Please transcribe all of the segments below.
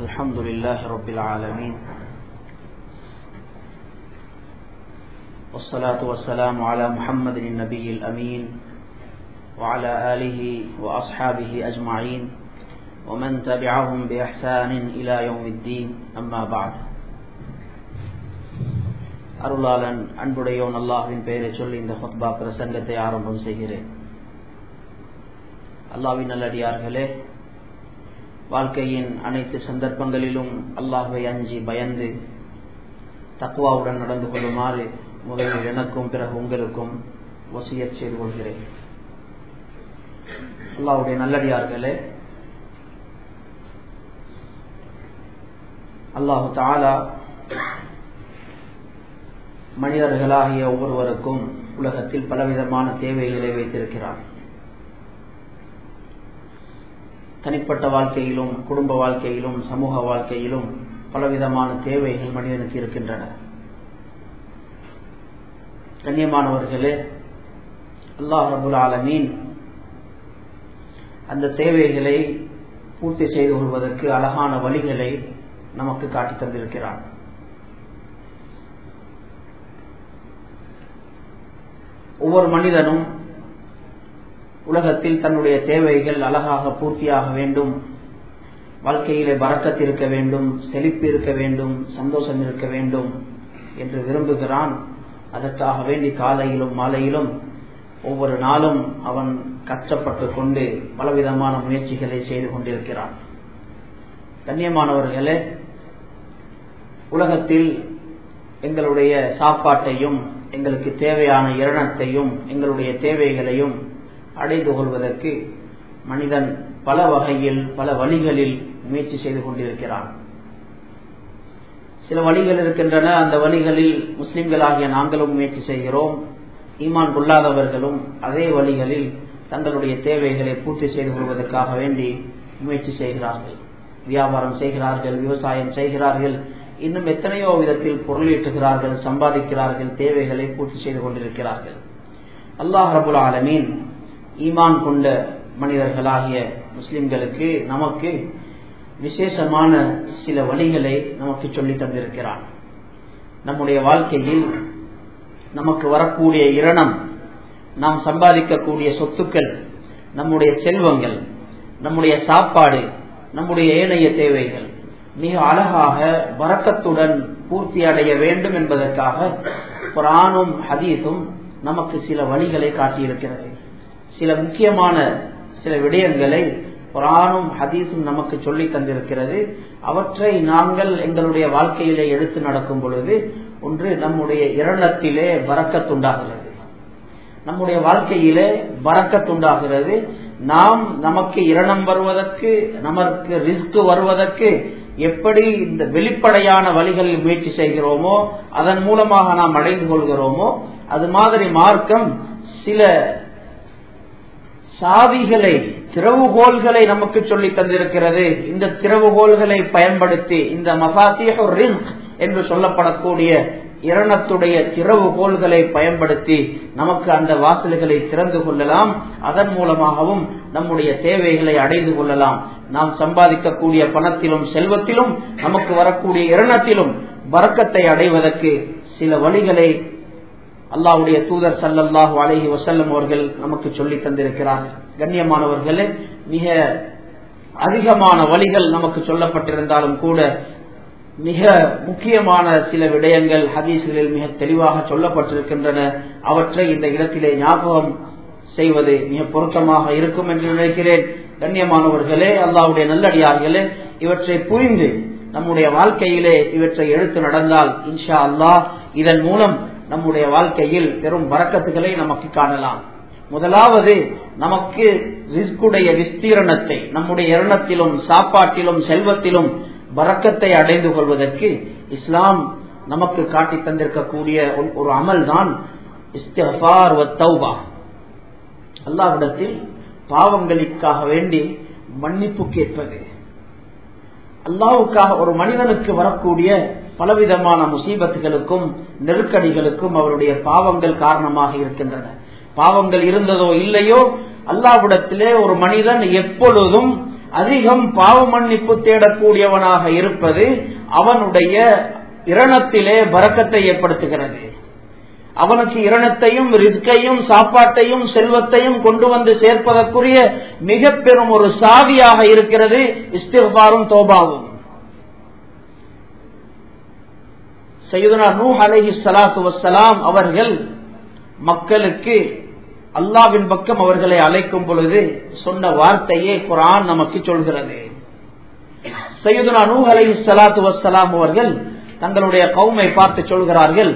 الحمد لله رب العالمين والصلاة والسلام على محمد النبي الأمين وعلى آله وأصحابه أجمعين ومن تبعهم بإحسان إلى يوم الدين أما بعد அருளாளன் அன்புடையோன் அல்லாஹின் பெயரை சொல்லி இந்த ஹொத்பா பிரசங்கத்தை ஆரம்பம் செய்கிறேன் அல்லாவின் நல்லடியார்களே வாழ்க்கையின் அனைத்து சந்தர்ப்பங்களிலும் அல்லாஹை அஞ்சி பயந்து தக்குவாவுடன் நடந்து கொள்ளுமாறு முதலில் எனக்கும் பிறகு உங்களுக்கும் வசியச் செய்து கொள்கிறேன். அல்லாவுடைய நல்லடியார்களே அல்லாஹு தாலா மனிதர்களாகிய ஒவ்வொருவருக்கும் உலகத்தில் பலவிதமான தேவைகளை வைத்திருக்கிறார் தனிப்பட்ட வாழ்க்கையிலும் குடும்ப வாழ்க்கையிலும் சமூக வாழ்க்கையிலும் பலவிதமான தேவைகள் மனிதனுக்கு இருக்கின்றன. கண்ணியமானவர்களே அல்லாஹ் ரபுல் ஆலமீன் அந்த தேவைகளை பூர்த்தி செய்து கொள்வதற்கு அழகான வழிகளை நமக்கு காட்டி தந்திருக்கிறான். ஒவ்வொரு மனிதனும் உலகத்தில் தன்னுடைய தேவைகள் அழகாக பூர்த்தியாக வேண்டும். வாழ்க்கையிலே பறக்கத்து இருக்க வேண்டும் செழிப்பு இருக்க வேண்டும் சந்தோஷம் இருக்க வேண்டும் என்று விரும்புகிறான். அதற்காக வேண்டி காலையிலும் மாலையிலும் ஒவ்வொரு நாளும் அவன் கஷ்டப்பட்டு கொண்டு பலவிதமான முயற்சிகளை செய்து கொண்டிருக்கிறான். கண்ணியமானவர்களே உலகத்தில் எங்களுடைய சாப்பாட்டையும் எங்களுக்கு தேவையான இரணத்தையும் எங்களுடைய தேவைகளையும் அடைந்து கொள்வதற்கு மனிதன் பல வகையில் பல வழிகளில் முயற்சி செய்து கொண்டிருக்கிறான். சில வழிகள் இருக்கின்றன. அந்த வழிகளில் முஸ்லிம்களாகிய நாங்களும் முயற்சி செய்கிறோம். ஈமான் கொள்ளாதவர்களும் அதே வழிகளில் தங்களுடைய தேவைகளை பூர்த்தி செய்து கொள்வதற்காக வேண்டி முயற்சி செய்கிறார்கள். வியாபாரம் செய்கிறார்கள் விவசாயம் செய்கிறார்கள் இன்னும் எத்தனையோ விதத்தில் பொருளீட்டுகிறார்கள் சம்பாதிக்கிறார்கள் தேவைகளை பூர்த்தி செய்து கொண்டிருக்கிறார்கள். அல்லாஹ் ரபுல் ஆலமீன் ஈமான் கொண்ட மனிதர்களாகிய முஸ்லிம்களுக்கு நமக்கு விசேஷமான சில வழிகளை நமக்கு சொல்லி தந்திருக்கிறான் நம்முடைய வாழ்க்கையில் நமக்கு வரக்கூடிய இரணம் நாம் சம்பாதிக்கக்கூடிய சொத்துக்கள் நம்முடைய செல்வங்கள் நம்முடைய சாப்பாடு நம்முடைய ஏனைய தேவைகள் மிக அழகாக வரக்கத்துடன் பூர்த்தி அடைய வேண்டும் என்பதற்காக குரானும் ஹதீஸும் நமக்கு சில வழிகளை காட்டியிருக்கிறது. சில முக்கியமான சில விடயங்களை குரானும் ஹதீஸும் நமக்கு சொல்லி தந்திருக்கிறது. அவற்றை நாங்கள் எங்களுடைய வாழ்க்கையிலே எடுத்து நடக்கும் பொழுது ஒன்று நம்முடைய இரணத்திலே வரக்கத்துண்டாகிறது. நம்முடைய வாழ்க்கையிலே வரக்கத்துண்டாகிறது. நாம் நமக்கு இரணம் வருவதற்கு நமக்கு ரிஸ்க் வருவதற்கு எப்படி இந்த வெளிப்படையான வழிகளில் முயற்சி செய்கிறோமோ அதன் மூலமாக நாம் அடைந்து கொள்கிறோமோ அது மாதிரி மார்க்கம் சில சாவிகளை திறவுகோள்களை நமக்கு சொல்லி தந்திருக்கிறது. இந்த திறவுகோள்களை பயன்படுத்தி இந்த மசாத்திய என்று சொல்லப்படக்கூடிய இரணத்துடைய திறவுகோள்களை பயன்படுத்தி நமக்கு அந்த வாசல்களை திறந்து கொள்ளலாம். அதன் மூலமாகவும் நம்முடைய தேவைகளை அடைந்து கொள்ளலாம். நாம் சம்பாதிக்கக்கூடிய பணத்திலும் செல்வத்திலும் நமக்கு வரக்கூடிய இரணத்திலும் வரக்கத்தை அடைவதற்கு சில வழிகளை அல்லாவுடைய தூதர் சல்லல்லாஹு அலஹி வசல்லம் அவர்கள் நமக்கு சொல்லி தந்திருக்கிறார். கண்ணியமானவர்களே மிக அதிகமான வழிகள் நமக்கு சொல்லப்பட்டிருந்தாலும் கூட மிக முக்கியமான சில விடயங்கள் ஹதீஸ்களில் மிக தெளிவாக சொல்லப்பட்டிருக்கின்றன. அவற்றை இந்த இடத்திலே ஞாபகம் செய்வது மிக பொருத்தமாக இருக்கும் என்று நினைக்கிறேன். கண்ணியமானவர்களே அல்லாவுடைய நல்லடியார்களே இவற்றை புரிந்து நம்முடைய வாழ்க்கையிலே இவற்றை எடுத்து நடந்தால் இன்ஷா அல்லாஹ் இதன் மூலம் நம்முடைய வாழ்க்கையில் பெரும் வரக்கத்துகளை நமக்கு காணலாம். முதலாவது நமக்கு ரிஸ்குடைய விஸ்தீரணத்தை நம்முடைய இரணத்திலும் சாப்பாட்டிலும் செல்வத்திலும் வரக்கத்தை அடைந்து கொள்வதற்கு இஸ்லாம் நமக்கு காட்டி தந்திருக்கக்கூடிய ஒரு அமல் தான் அல்லாவிடத்தில் பாவங்களுக்காக வேண்டி மன்னிப்பு கேட்பது. அல்லாவுக்காக ஒரு மனிதனுக்கு வரக்கூடிய பலவிதமான முசீபத்துகளுக்கும் நெருக்கடிகளுக்கும் அவருடைய பாவங்கள் காரணமாக இருக்கின்றன. பாவங்கள் இருந்ததோ இல்லையோ அல்லாவிடத்திலே ஒரு மனிதன் எப்பொழுதும் அதிகம் பாவ மன்னிப்பு தேடக்கூடியவனாக இருப்பது அவனுடைய இரணத்திலே வரக்கத்தை ஏற்படுத்துகிறது. அவனுக்கு இரணத்தையும் ரிஸ்கையும் சாப்பாட்டையும் செல்வத்தையும் கொண்டு வந்து சேர்ப்பதற்குரிய மிக பெரும் ஒரு சாவியாக இருக்கிறது இஸ்திஃபாரும் தோபாவும். சையுதனா நூ அலஹி சலாத்து வசலாம் அவர்கள் மக்களுக்கு அல்லாவின் பக்கம் அவர்களை அழைக்கும் பொழுது சொன்ன வார்த்தையே குரான் நமக்கு சொல்கிறது. சையுதனா நூ அலஹி சலாத்து வசலாம் அவர்கள் தங்களுடைய கவுமை பார்த்து சொல்கிறார்கள்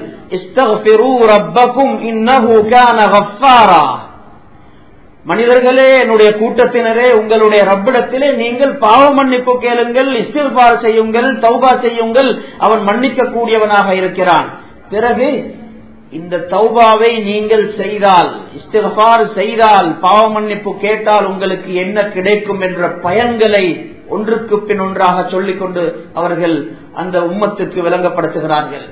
மனிதர்களே என்னுடைய கூட்டத்தினரே உங்களுடைய ரப்பிடத்திலே நீங்கள் பாவ மன்னிப்பு கேளுங்கள் இஸ்திர்பார் செய்யுங்கள் தௌபா செய்யுங்கள். அவன் மன்னிக்க கூடியவனாக இருக்கிறான். பிறகு இந்த தௌபாவை நீங்கள் செய்தால் இஸ்திர்பார் செய்தால் பாவ மன்னிப்பு கேட்டால் உங்களுக்கு என்ன கிடைக்கும் என்ற பயன்களை ஒன்றுக்கு பின் ஒன்றாக சொல்லிக் கொண்டு அவர்கள் அந்த உம்மத்துக்கு விளங்கப்படுத்துகிறார்கள்.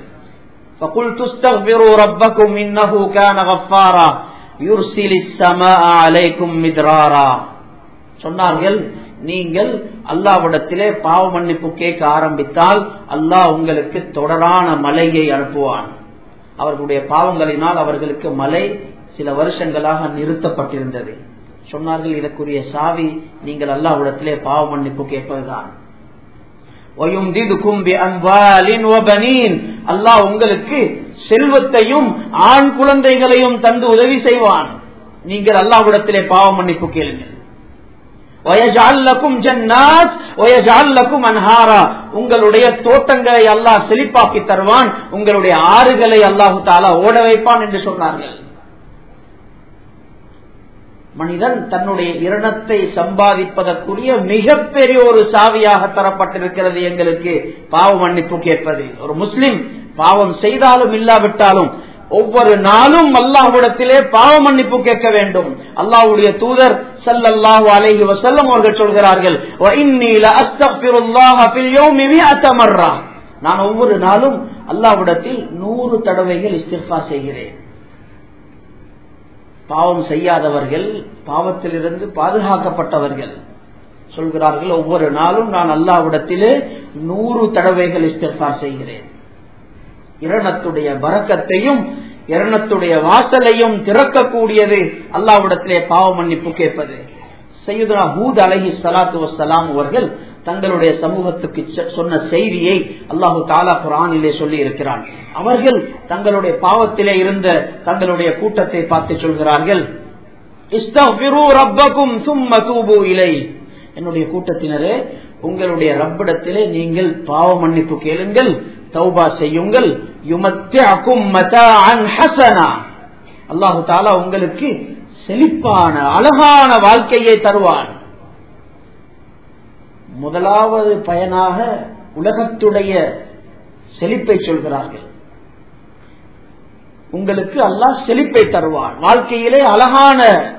சொன்னார்கள் நீங்கள் அல்லாவிடத்திலே பாவ மன்னிப்பு கேட்க ஆரம்பித்தால் அல்லாஹ் உங்களுக்கு தொடரான மலையை அனுப்புவான். அவர்களுடைய பாவங்களினால் அவர்களுக்கு மலை சில வருஷங்களாக நிறுத்தப்பட்டிருந்தது. சொன்னார்கள் இதற்குரிய சாவி நீங்கள் அல்லாவிடத்திலே பாவ மன்னிப்பு கேட்பதுதான். அல்லாஹ் உங்களுக்கு செல்வத்தையும் ஆண் குழந்தைகளையும் தந்து உதவி செய்வான். நீங்கள் அல்லாஹ்விடத்திலே பாவ மன்னிப்பு கேளுங்கள். உங்களுடைய தோட்டங்களை அல்லாஹ் செழிப்பாக்கி தருவான். உங்களுடைய ஆறுகளை அல்லாஹு தாலா ஓட வைப்பான் என்று சொன்னார்கள். மனிதன் தன்னுடைய இரணத்தை சம்பாதிப்பதற்குரிய மிகப்பெரிய ஒரு சாவியாக தரப்பட்டிருக்கிறது எங்களுக்கு பாவ மன்னிப்பு கேட்பது. ஒரு முஸ்லிம் பாவம் செய்தாலும் இல்லாவிட்டாலும் ஒவ்வொரு நாளும் அல்லாஹ்விடத்திலே பாவ மன்னிப்பு கேட்க வேண்டும். அல்லாஹ்வுடைய தூதர் சல்லல்லாஹு அலைஹி வசல்லம் அவர்கள் சொல்கிறார்கள் நான் ஒவ்வொரு நாளும் அல்லாஹ்விடத்தில் நூறு தடவைகள் இஸ்திஃபார் செய்கிறேன். பாவம் செய்யாதவர்கள் பாவத்திலிருந்து பாதுகாக்கப்பட்டவர்கள். சொல்கிறார்கள் ஒவ்வொரு நாளும் நான் அல்லாவிடத்திலே நூறு தடவைகள் இஸ்திஃபார் செய்கிறேன். இரணத்துடைய பறக்கத்தையும் இரணத்துடைய வாசலையும் திறக்கக்கூடியது அல்லாவிடத்திலே பாவ மன்னிப்பு கேட்பது. சையுதா ஹூத் அலஹி சலாத்து வசலாம் அவர்கள் தங்களுடைய சமூகத்துக்கு சொன்ன செய்தியை அல்லாஹு தாலா குரானிலே சொல்லி இருக்கிறான் அவர்கள் தங்களுடைய பாவத்திலே இருந்த தங்களுடைய கூட்டத்தை பார்த்து சொல்கிறார்கள் என்னுடைய கூட்டத்தினரே உங்களுடைய ரப்பிடத்திலே நீங்கள் பாவ மன்னிப்பு கேளுங்கள் தௌபா செய்யுங்கள். அல்லாஹு தாலா உங்களுக்கு செழிப்பான அழகான வாழ்க்கையை தருவான். முதலாவது பயனாக உலகத்துடைய செழிப்பை சொல்கிறார்கள். உங்களுக்கு அல்லாஹ் செழிப்பை தருவான். வாழ்க்கையிலே அழகான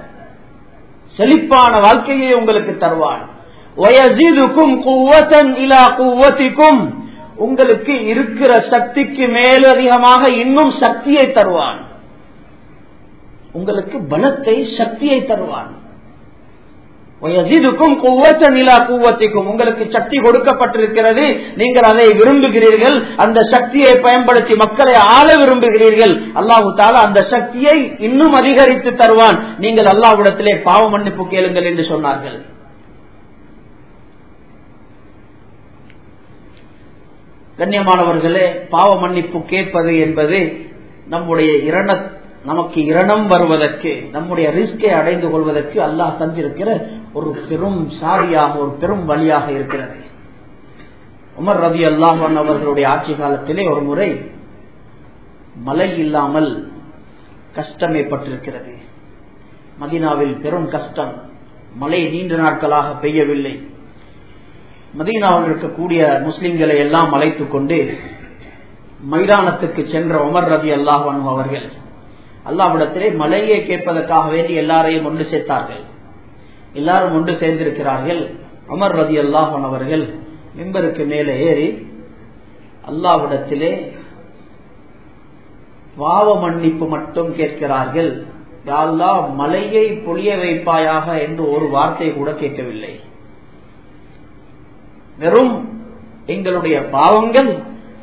செழிப்பான வாழ்க்கையை உங்களுக்கு தருவான். உங்களுக்கு இருக்கிற சக்திக்கு மேலதிகமாக இன்னும் சக்தியை தருவான். உங்களுக்கு பலத்தை சக்தியை தருவான். உங்களுக்கு சக்தி கொடுக்கப்பட்டிருக்கிறது. நீங்கள் அதை விரும்புகிறீர்கள். அந்த சக்தியை பயன்படுத்தி மக்களை ஆள விரும்புகிறீர்கள். அல்லாஹு தாலா அந்த சக்தியை இன்னும் அதிகரித்து தருவான். நீங்கள் அல்லாஹ்விடத்திலே பாவ மன்னிப்பு கேளுங்கள் என்று சொன்னார்கள். கண்ணியமானவர்களே பாவ மன்னிப்பு கேட்பது என்பது நம்முடைய இரண நமக்கு இரணம் வருவதற்கு நம்முடைய ரிஸ்கை அடைந்து கொள்வதற்கு அல்லாஹ் தந்திருக்கிற ஒரு பெரும் சாரியாக ஒரு பெரும் வழியாக இருக்கிறது. உமர் ரவி அல்லாஹன் அவர்களுடைய ஆட்சி காலத்திலே ஒரு முறை மழை இல்லாமல் கஷ்டம் ஏற்பட்டிருக்கிறது மதீனாவில் பெரும் கஷ்டம். மழை நீண்ட நாட்களாக பெய்யவில்லை. மதீனாவில் இருக்கக்கூடிய முஸ்லிம்களை எல்லாம் அழைத்துக் கொண்டு மைதானத்துக்கு சென்ற உமர் ரதி அல்லாஹன் அவர்கள் அல்லாவிடத்திலே மழையை கேட்பதற்காக வேண்டி எல்லாரையும் ஒன்று சேர்த்தார்கள். எல்லாரும் ஒன்று சேர்ந்திருக்கிறார்கள். அமர் ரதி அல்லாஹன் அவர்கள் மெம்பருக்கு மேலே ஏறி அல்லாவிடத்திலே பாவ மன்னிப்பு மட்டும் கேட்கிறார்கள். யாழ்லா மலையை பொழிய வைப்பாயாக என்று ஒரு வார்த்தை கூட கேட்கவில்லை. வெறும் எங்களுடைய பாவங்கள்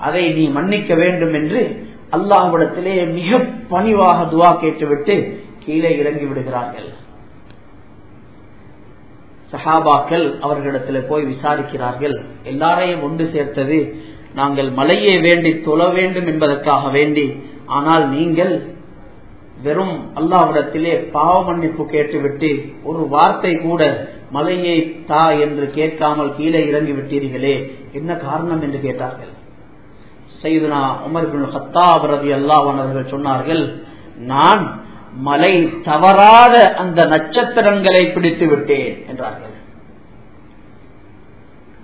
அதை நீ மன்னிக்க வேண்டும் என்று அல்லாஹ்விடத்திலே மிக பணிவாக துவா கேட்டுவிட்டு கீழே இறங்கி விடுகிறார்கள். சஹாபாக்கள் அவர்களிடத்தில் போய் விசாரிக்கிறார்கள். எல்லாரையும் ஒன்று சேர்த்தது நாங்கள் மலையை வேண்டி தொழ வேண்டும் என்பதற்காக வேண்டி ஆனால் நீங்கள் வெறும் அல்லாவிடத்திலே பாவ மன்னிப்பு கேட்டுவிட்டு ஒரு வார்த்தை கூட மலையை தா என்று கேட்காமல் கீழே இறங்கி விட்டீர்களே என்ன காரணம் என்று கேட்டார்கள். செய்துனா உமர் பின் ஹத்தா ரவி அல்லாஹ் அவர்கள் சொன்னார்கள் நான் மலை தவறாத அந்த நட்சத்திரங்களை பிடித்து விட்டேன் என்றார்கள்.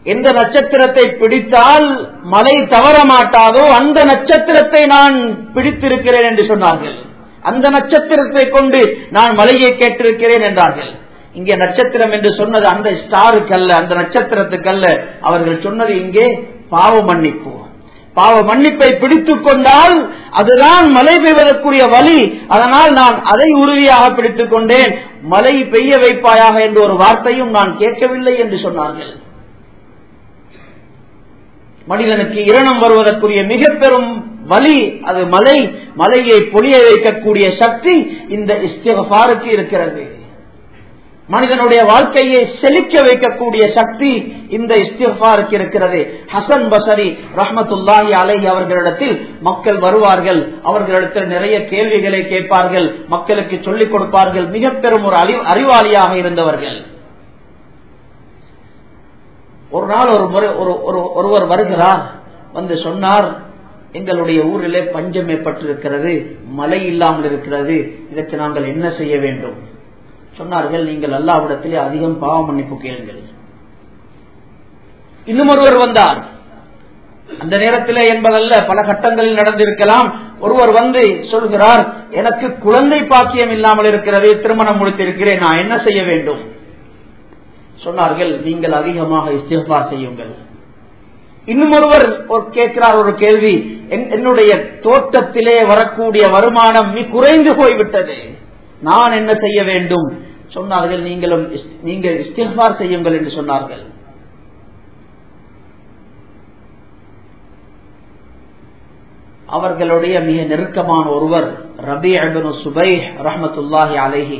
எந்த நட்சத்திரத்தை பிடித்தால் மலை தவற மாட்டாதோ அந்த நட்சத்திரத்தை நான் பிடித்திருக்கிறேன் என்று சொன்னார்கள். அந்த நட்சத்திரத்தை கொண்டு நான் மலையை கேட்டிருக்கிறேன் என்றார்கள். இங்கே நட்சத்திரம் என்று சொன்னது அந்த ஸ்டாருக்கு அல்ல அந்த நட்சத்திரத்துக்கு அல்ல அவர்கள் சொன்னது இங்கே பாவ மன்னிப்பு பாவ மன்னிப்பை பிடித்துக் கொண்டால் அதுதான் மழை பெய்வதற்குரிய வழி. அதனால் நான் அதை உறுதியாக பிடித்துக் கொண்டேன். மழை பெய்ய வைப்பாயாக என்ற ஒரு வார்த்தையும் நான் கேட்கவில்லை என்று சொன்னார்கள். மனிதனுக்கு இரணம் வருவதற்குரிய மிக பெரும் வலி அது மலை மலையை பொழிய வைக்கக்கூடிய சக்தி இந்த இஸ்திகாருக்கு இருக்கிறது. மனிதனுடைய வாழ்க்கையை செழிக்க வைக்கக்கூடிய சக்தி இந்த இஸ்திஃபாருக்கு இருக்கிறது. ஹசன் பசரி ரஹமத்துல்லாஹி அலை அவர்களிடத்தில் மக்கள் வருவார்கள். அவர்களிடத்தில் நிறைய கேள்விகளை கேட்பார்கள். மக்களுக்கு சொல்லிக் கொடுப்பார்கள். மிக பெரும் ஒரு அறிவாளியாக இருந்தவர்கள். ஒரு நாள் ஒரு முறை ஒரு ஒருவர் வருகிறார். வந்து சொன்னார் எங்களுடைய ஊரிலே பஞ்சம் ஏற்பட்டிருக்கிறது. மழை இல்லாமல் இருக்கிறது. இதற்கு நாங்கள் என்ன செய்ய வேண்டும்? சொன்னார்கள் நீங்கள் அல்லாவிடத்திலே அதிகம் பாவ மன்னிப்பு கேளுங்கள். இன்னும் ஒருவர் வந்தார். அந்த நேரத்திலே என்பதல்ல பல கட்டங்களில் நடந்திருக்கலாம். ஒருவர் வந்து சொல்கிறார் எனக்கு குழந்தை பாக்கியம் இல்லாமல் இருக்கிறது திருமணம் முடித்திருக்கிறேன் நான் என்ன செய்ய வேண்டும்? சொன்னார்கள் நீங்கள் அதிகமாக இஸ்திஃபா செய்யுங்கள். இன்னும் ஒருவர் கேட்கிறார் ஒரு கேள்வி என்னுடைய தோட்டத்திலே வரக்கூடிய வருமானம் மிக குறைந்து போய்விட்டது. நான் என்ன செய்ய வேண்டும்? சொன்னார்கள் நீங்களும் நீங்கள் இஸ்திஃபார் செய்யுங்கள் என்று சொன்னார்கள். அவர்களுடைய மிக நெருக்கமான ஒருவர் ரபி அபனு சுபை ரஹமத்துல்லாஹி அலேஹி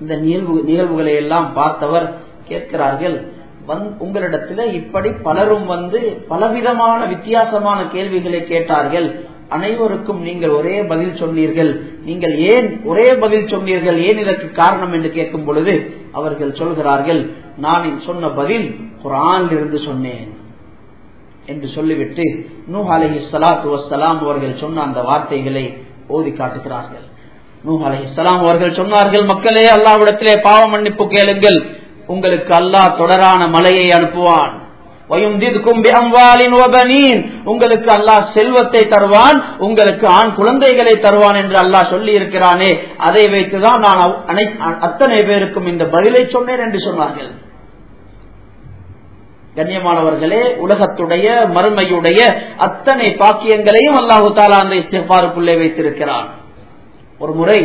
இந்த நிகழ்வு நிகழ்வுகளை எல்லாம் பார்த்தவர் கேட்கிறார்கள் உங்களிடத்துல இப்படி பலரும் வந்து பலவிதமான வித்தியாசமான கேள்விகளை கேட்டார்கள். அனைவருக்கும் நீங்கள் ஒரே பதில் சொன்னீர்கள். நீங்கள் ஏன் ஒரே பதில் சொன்னீர்கள்? ஏன் இதற்கு காரணம் என்று கேட்கும் பொழுது அவர்கள் சொல்கிறார்கள் நான் சொன்ன பதில் குரான் இருந்து சொன்னேன் என்று சொல்லிவிட்டு நூ அலஹி சலாத்து வசலாம் அவர்கள் சொன்ன அந்த வார்த்தைகளை ஓதி காட்டுகிறார்கள். நூ அலஹி சலாம் அவர்கள் சொன்னார்கள் மக்களே அல்லாவிடத்திலே பாவ மன்னிப்பு கேளுங்கள். உங்களுக்கு அல்லாஹ் தொடரான மலையை அனுப்புவான். உங்களுக்கு அல்லாஹ் செல்வத்தை தருவான் உங்களுக்கு ஆண் குழந்தைகளை தருவான் என்று அல்லாஹ் சொல்லி இருக்கிறானே அதை வைத்துதான் நான் அத்தனை பேருக்கும் இந்த பதிலை சொன்னேன் என்று சொன்னார்கள். கண்ணியமானவர்களே உலகத்துடைய மறுமையுடைய அத்தனை பாக்கியங்களையும் அல்லாஹு தாலா அந்த இஸ்திஃபாருக்குள்ளே வைத்திருக்கிறான். ஒரு முறை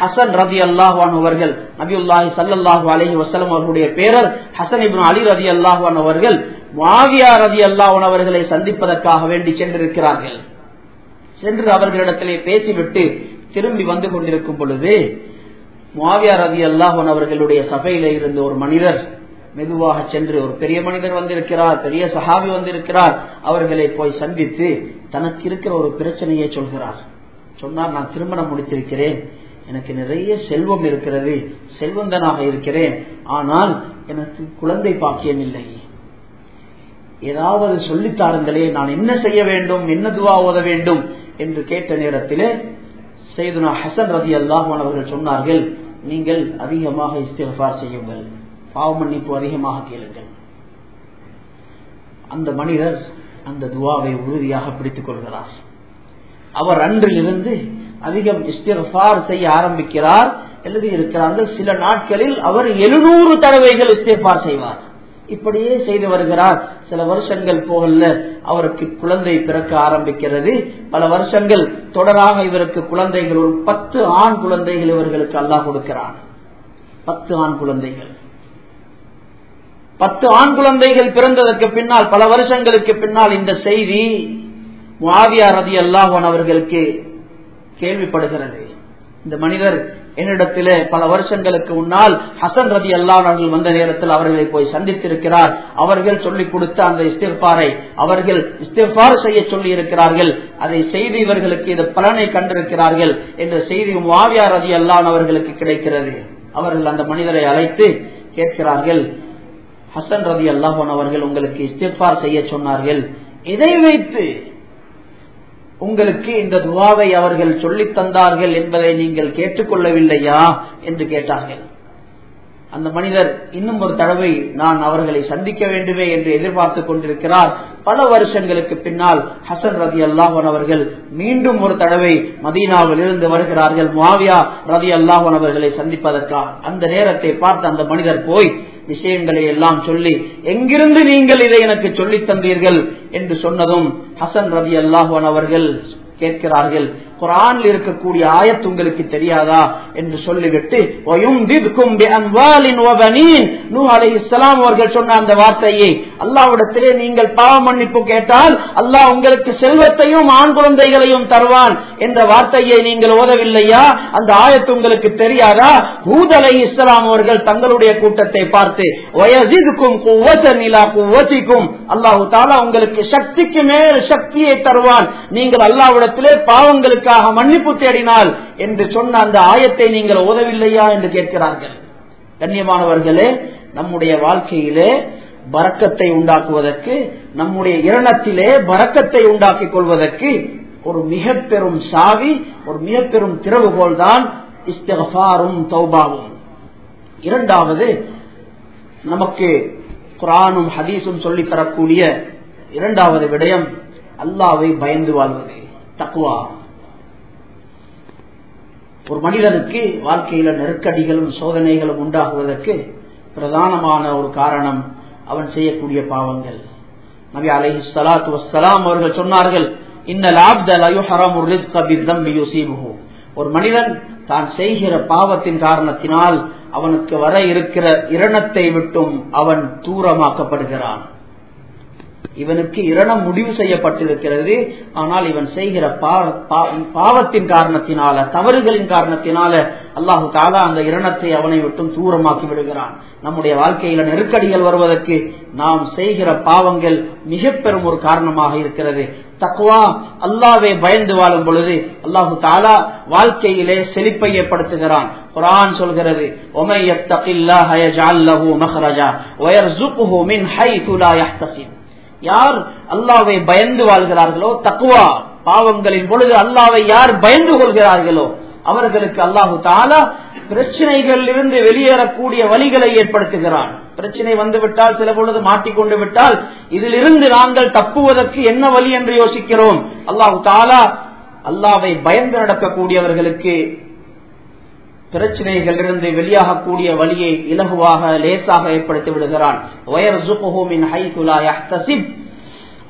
ஹசன் ரதி அல்லாஹான் அவர்கள் நபியுல்லாஹி சல்லாஹூ அலஹி வசலம் அவர்களுடைய பேரர் ஹசன் இப்னு அலி ரதி அல்லாஹான் அவர்கள் மாவியா ரதி அல்லாஹன் அவர்களை சந்திப்பதற்காக வேண்டி சென்றிருக்கிறார்கள். சென்று அவர்களிடத்திலே பேசிவிட்டு திரும்பி வந்து கொண்டிருக்கும் பொழுது மாவியா ரதி அல்லாஹன் அவர்களுடைய சபையில இருந்த ஒரு மனிதர் மெதுவாக சென்று ஒரு பெரிய மனிதர் வந்திருக்கிறார் பெரிய சஹாபி வந்திருக்கிறார் அவர்களை போய் சந்தித்து தனக்கு இருக்கிற ஒரு பிரச்சனையை சொல்கிறார். சொன்னார் நான் திருமணம் முடித்திருக்கிறேன். எனக்கு நிறைய செல்வம் இருக்கிறது செல்வந்தனாக இருக்கிறேன். ஆனால் எனக்கு குழந்தை பாக்கியம் இல்லை. ஏதாவது சொல்லித்தாருங்களே நான் என்ன செய்ய வேண்டும் என்ன துவா ஓத வேண்டும் என்று கேட்ட நேரத்தில் செய்துனா ஹசன் ரதி அல்லாஹான் அவர்கள் சொன்னார்கள் நீங்கள் அதிகமாக இஸ்திஃபார் செய்யுங்கள். பாவ மன்னிப்பு அதிகமாக கேளுங்கள். அந்த மனிதர் அந்த துவாவை உறுதியாக பிடித்துக் கொள்கிறார். அவர் அன்றிலிருந்து அதிகம் இஸ்திஃபார் செய்ய ஆரம்பிக்கிறார். எழுதி இருக்கிறார்கள். சில நாட்களில் அவர் எழுநூறு தடவைகள் இஸ்திஃபார் செய்வார். இப்படியே செய்து வருகிறார். சில வருஷங்கள் போகல அவருக்கு குழந்தை பிறக்க ஆரம்பிக்கிறது. பல வருஷங்கள் தொடராக இவருக்கு குழந்தைகள் ஒரு பத்து ஆண் குழந்தைகள் இவர்களுக்கு அல்லாஹ் கொடுக்கிறான். பத்து ஆண் குழந்தைகள். பத்து ஆண் குழந்தைகள் பிறந்ததற்கு பின்னால் பல வருஷங்களுக்கு பின்னால் இந்த செய்தி முஆவியா ரதி அல்லாஹன் அவர்களுக்கு கேள்விப்படுகிறது. இந்த மனிதர் என்னிடத்திலே பல வருஷங்களுக்கு முன்னால் ஹசன் ரதி அல்லாஹர்கள் வந்த நேரத்தில் அவர்களை போய் சந்தித்திருக்கிறார். அவர்கள் சொல்லிக் கொடுத்த அந்த இஸ்திஃபாரை அவர்கள் இஸ்திஃபார் செய்ய சொல்லி இருக்கிறார்கள் அதை செய்து இவர்களுக்கு இது பலனை கண்டிருக்கிறார்கள் என்ற செய்தி முஆவியா ரதி அல்லான் அவர்களுக்கு கிடைக்கிறது. அவர்கள் அந்த மனிதரை அழைத்து கேட்கிறார்கள் ஹசன் ரதி அல்லாஹன் அவர்கள் உங்களுக்கு இஸ்திஃபார் செய்ய சொன்னார்கள். இதை வைத்து உங்களுக்கு இந்த துவாவை அவர்கள் சொல்லித் தந்தார்கள் என்பதை நீங்கள் கேட்டுக்கொள்ளவில்லையா என்று கேட்டார்கள். அந்த மனிதர் இன்னும் ஒரு தடவை நான் அவர்களை சந்திக்க வேண்டுமே என்று எதிர்பார்த்து கொண்டிருக்கிறார். பல வருஷங்களுக்கு பின்னால் ஹசன் ரதி அல்லாஹன் அவர்கள் மீண்டும் ஒரு தடவை மதீனாவில் இருந்து வருகிறார்கள். மாவியா ரதி அல்லாஹன் அவர்களை சந்திப்பதற்காக. அந்த நேரத்தை பார்த்து அந்த மனிதர் போய் விஷயங்களை எல்லாம் சொல்லி எங்கிருந்து நீங்கள் இதை எனக்கு சொல்லித் தந்தீர்கள்? என்று சொன்னதும் ஹசன் ரவி அல்லாஹன் அவர்கள் கேட்கிறார்கள் குரானில் இருக்கக்கூடிய ஆயத்து உங்களுக்கு தெரியாதா என்று சொல்லிவிட்டு அவர்கள் சொன்ன அந்த வார்த்தையை அல்லாவிடத்திலே நீங்கள் பாவ மன்னிப்பு கேட்டால் அல்லாஹ் உங்களுக்கு செல்வத்தையும் ஆண் குழந்தைகளையும் தருவான் என்ற வார்த்தையை நீங்கள் ஓதவில்லையா? அந்த ஆயத்து உங்களுக்கு தெரியாதா? ஹூத் அலை இஸ்லாம் அவர்கள் தங்களுடைய கூட்டத்தை பார்த்து வயசிற்கும் குவத்திக்கும் அல்லாஹு தாலா உங்களுக்கு சக்திக்கு மேல் சக்தியை தருவான். நீங்கள் அல்லாவிடத்திலே பாவங்களுக்காக மன்னிப்பு தேடினால் என்று சொன்ன அந்த ஆயத்தை நீங்கள் ஓதவில்லையா என்று கேட்கிறார்கள். கண்ணியமானவர்களே நம்முடைய வாழ்க்கையிலே பறக்கத்தை உண்டாக்குவதற்கு நம்முடைய இரணத்திலே பறக்கத்தை உண்டாக்கிக் கொள்வதற்கு ஒரு மிக பெரும் சாவி ஒரு மிக பெரும் திறவுகோல் தான் இஸ்தகாரும் தௌபாவும். இரண்டாவது நமக்கு குரானும் ஹதீஸும் சொல்லித் தரக்கூடிய இரண்டாவது விடயம் அல்லாவை பயந்து வாழ்வது தக்குவா ஒரு மனிதனுக்கு வாழ்க்கையில நெருக்கடிகளும் சோதனைகளும் உண்டாகுவதற்கு பிரதானமான ஒரு காரணம் அவன் செய்யக்கூடிய பாவங்கள். நபி அலஹி சலாத்து வசலாம் அவர்கள் சொன்னார்கள் ஒரு மனிதன் தான் செய்கிற பாவத்தின் காரணத்தினால் அவனுக்கு வர இருக்கிற இரணத்தை விட்டும் அவன் தூரமாக்கப்படுகிறான். இவனுக்கு இரணம் முடிவு செய்யப்பட்டிருக்கிறது. ஆனால் இவன் செய்கிற பாவத்தின் காரணத்தினால தவறுகளின் காரணத்தினால அல்லாஹு தாலா அந்த இரணத்தை அவனை விட்டும் தூரமாக்கி விடுகிறான். நம்முடைய வாழ்க்கையில நெருக்கடிகள் வருவதற்கு நாம் செய்கிற பாவங்கள் மிக பெரும் ஒரு காரணமாக இருக்கிறது. தக்குவா அல்லாவே பயந்து வாழும் பொழுது அல்லாஹு தாலா வாழ்க்கையிலே செழிப்பை ஏற்படுத்துகிறான். குரான் சொல்கிறது யார் அல்லாவை பயந்து வாழ்கிறார்களோ தக்குவா பாவங்களின் பொழுது அல்லாவை யார் பயந்து கொள்கிறார்களோ அவர்களுக்கு அல்லாஹு தாலா பிரச்சனைகளில் இருந்து வெளியேறக்கூடிய வழிகளை ஏற்படுத்துகிறான். பிரச்சனை வந்துவிட்டால் சில பொழுது மாட்டிக்கொண்டு விட்டால் இதிலிருந்து நாங்கள் தப்புவதற்கு என்ன வழி என்று யோசிக்கிறோம்? அல்லாஹு தாலா அல்லாவை பயந்து நடக்கக்கூடியவர்களுக்கு பிரச்சனைகளிலிருந்து வெளியாகக்கூடிய வழியை இலகுவாக லேசாக ஏற்படுத்தி விடுகிறான்.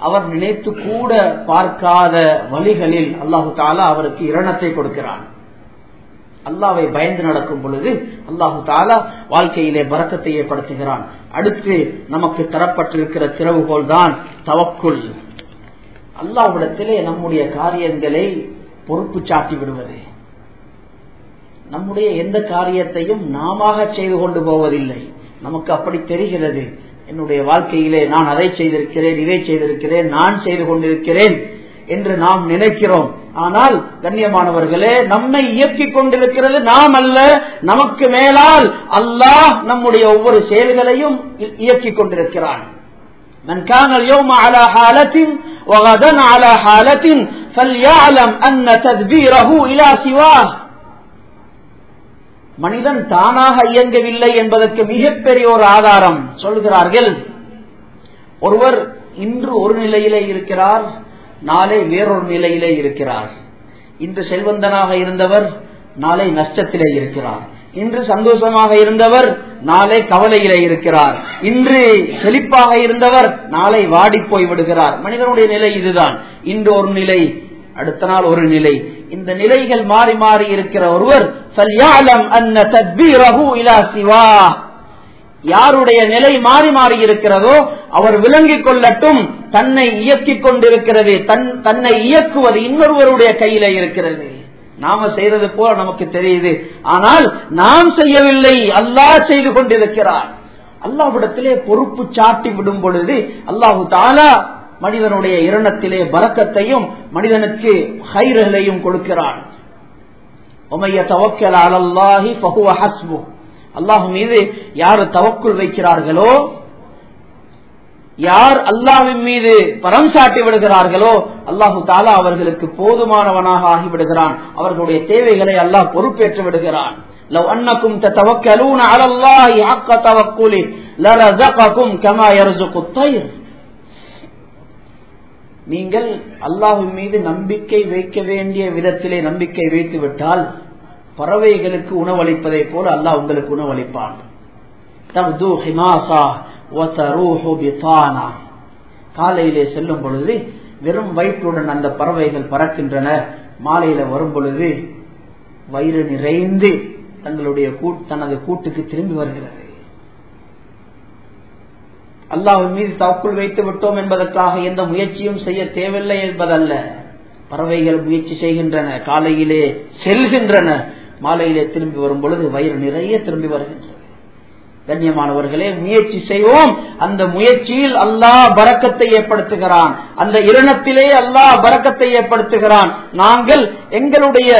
அவர் நினைத்து கூட பார்க்காத வழிகளில் அல்லாஹு தாலா அவருக்கு இரணத்தை கொடுக்கிறான். அல்லாவை பயந்து நடக்கும் பொழுது அல்லாஹு தாலா வாழ்க்கையிலே பறக்கத்தை ஏற்படுத்துகிறான். அடுத்து நமக்கு தரப்பட்டிருக்கிற திறவுகோல் தான் தவக்குள் அல்லாவிடத்திலே நம்முடைய காரியங்களை பொறுப்பு சாட்டி விடுவது. நம்முடைய எந்த காரியத்தையும் நாம செய்து கொண்டு போவதில்லை நமக்கு அப்படி தெரிகிறது என்னுடைய வாழ்க்கையிலே நான் அதை செய்திருக்கிறேன் இதை செய்திருக்கிறேன் நான் செய்து கொண்டிருக்கிறேன் என்று நாம் நினைக்கிறோம் ஆனால் கண்ணியமானவர்களே நம்மை இயக்கிக் கொண்டிருக்கிறது நாம் அல்ல நமக்கு மேலால் அல்லாஹ் நம்முடைய ஒவ்வொரு செயல்களையும் இயக்கிக் கொண்டிருக்கிறான் من كان اليوم على حالة وغدا على حالة فليعلم أن تدبيره إلى سواه மனிதன் தானாக இயங்கவில்லை என்பதற்கு மிகப்பெரிய ஒரு ஆதாரம் சொல்கிறார்கள் ஒருவர் இன்று ஒரு நிலையிலே இருக்கிறார் நாளை வேறொரு நிலையிலே இருக்கிறார். இன்று செல்வந்தனாக இருந்தவர் நாளை நஷ்டத்திலே இருக்கிறார். இன்று சந்தோஷமாக இருந்தவர் நாளை கவலையிலே இருக்கிறார். இன்று செழிப்பாக இருந்தவர் நாளை வாடி போய் விடுகிறார். மனிதனுடைய நிலை இதுதான். இன்று ஒரு நிலை அடுத்த நாள் ஒரு நிலை. இந்த நிலைகள் மாறி மாறி இருக்கிற ஒருவர் யாருடைய நிலை மாறி மாறி இருக்கிறதோ அவர் விளங்கிக் கொள்ளட்டும் தன்னை இயக்கிக் கொண்டிருக்கிறது தன் தன்னை இயக்குவது இன்னொருவருடைய கையில இருக்கிறது. நாம செய்யறது போல நமக்கு தெரியுது. ஆனால் நாம் செய்யவில்லை. அல்லாஹ் செய்து கொண்டிருக்கிறார். அல்லாஹ்விடத்திலே பொறுப்பு சாட்டி விடும் பொழுது அல்லாஹு தாலா மனிதனுடைய இரணத்திலே பறக்கத்தையும் மனிதனுக்கு ஹைரகளையும் கொடுக்கிறான் அல்லாஹ் மீது யாரு தவக்குள் வைக்கிறார்களோ யார் அல்லாஹின் மீது பரம் சாட்டி விடுகிறார்களோ அல்லாஹு தாலா அவர்களுக்கு போதுமானவனாக ஆகிவிடுகிறான் அவர்களுடைய தேவைகளை அல்லாஹ் பொறுப்பேற்று விடுகிறான் لو أنكم تتوكلون على الله حق توكله لرزقكم كما يرزق الطير நீங்கள் அல்லாஹின் மீது நம்பிக்கை வைக்க வேண்டிய விதத்திலே நம்பிக்கை வைத்து விட்டால் பறவைகளுக்கு உணவளிப்பதை போல அல்லாஹ் உங்களுக்கு உணவளிப்பான். காலையிலே செல்லும் பொழுது வெறும் வயிற்றுடன் அந்த பறவைகள் பறக்கின்றன. மாலையில வரும் பொழுது வயிறு நிறைந்து தங்களுடைய தனது கூட்டுக்கு திரும்பி வருகிறது. அல்லாஹின் மீது தவக்குள் வைத்து விட்டோம் என்பதற்காக எந்த முயற்சியும் செய்ய தேவையில்லை என்பதல்ல. பறவைகள் முயற்சி செய்கின்றன காலையிலே செல்கின்றன மாலையிலே திரும்பி வரும் பொழுது வயிறு நிறைய திரும்பி வருகின்றன கண்ணியமானவர்களே முயற்சி செய்வோம். அந்த முயற்சியில் அல்லாஹ் பறக்கத்தை ஏற்படுத்துகிறான். அந்த இரணத்திலே அல்லாஹ் பறக்கத்தை ஏற்படுத்துகிறான். நாங்கள் எங்களுடைய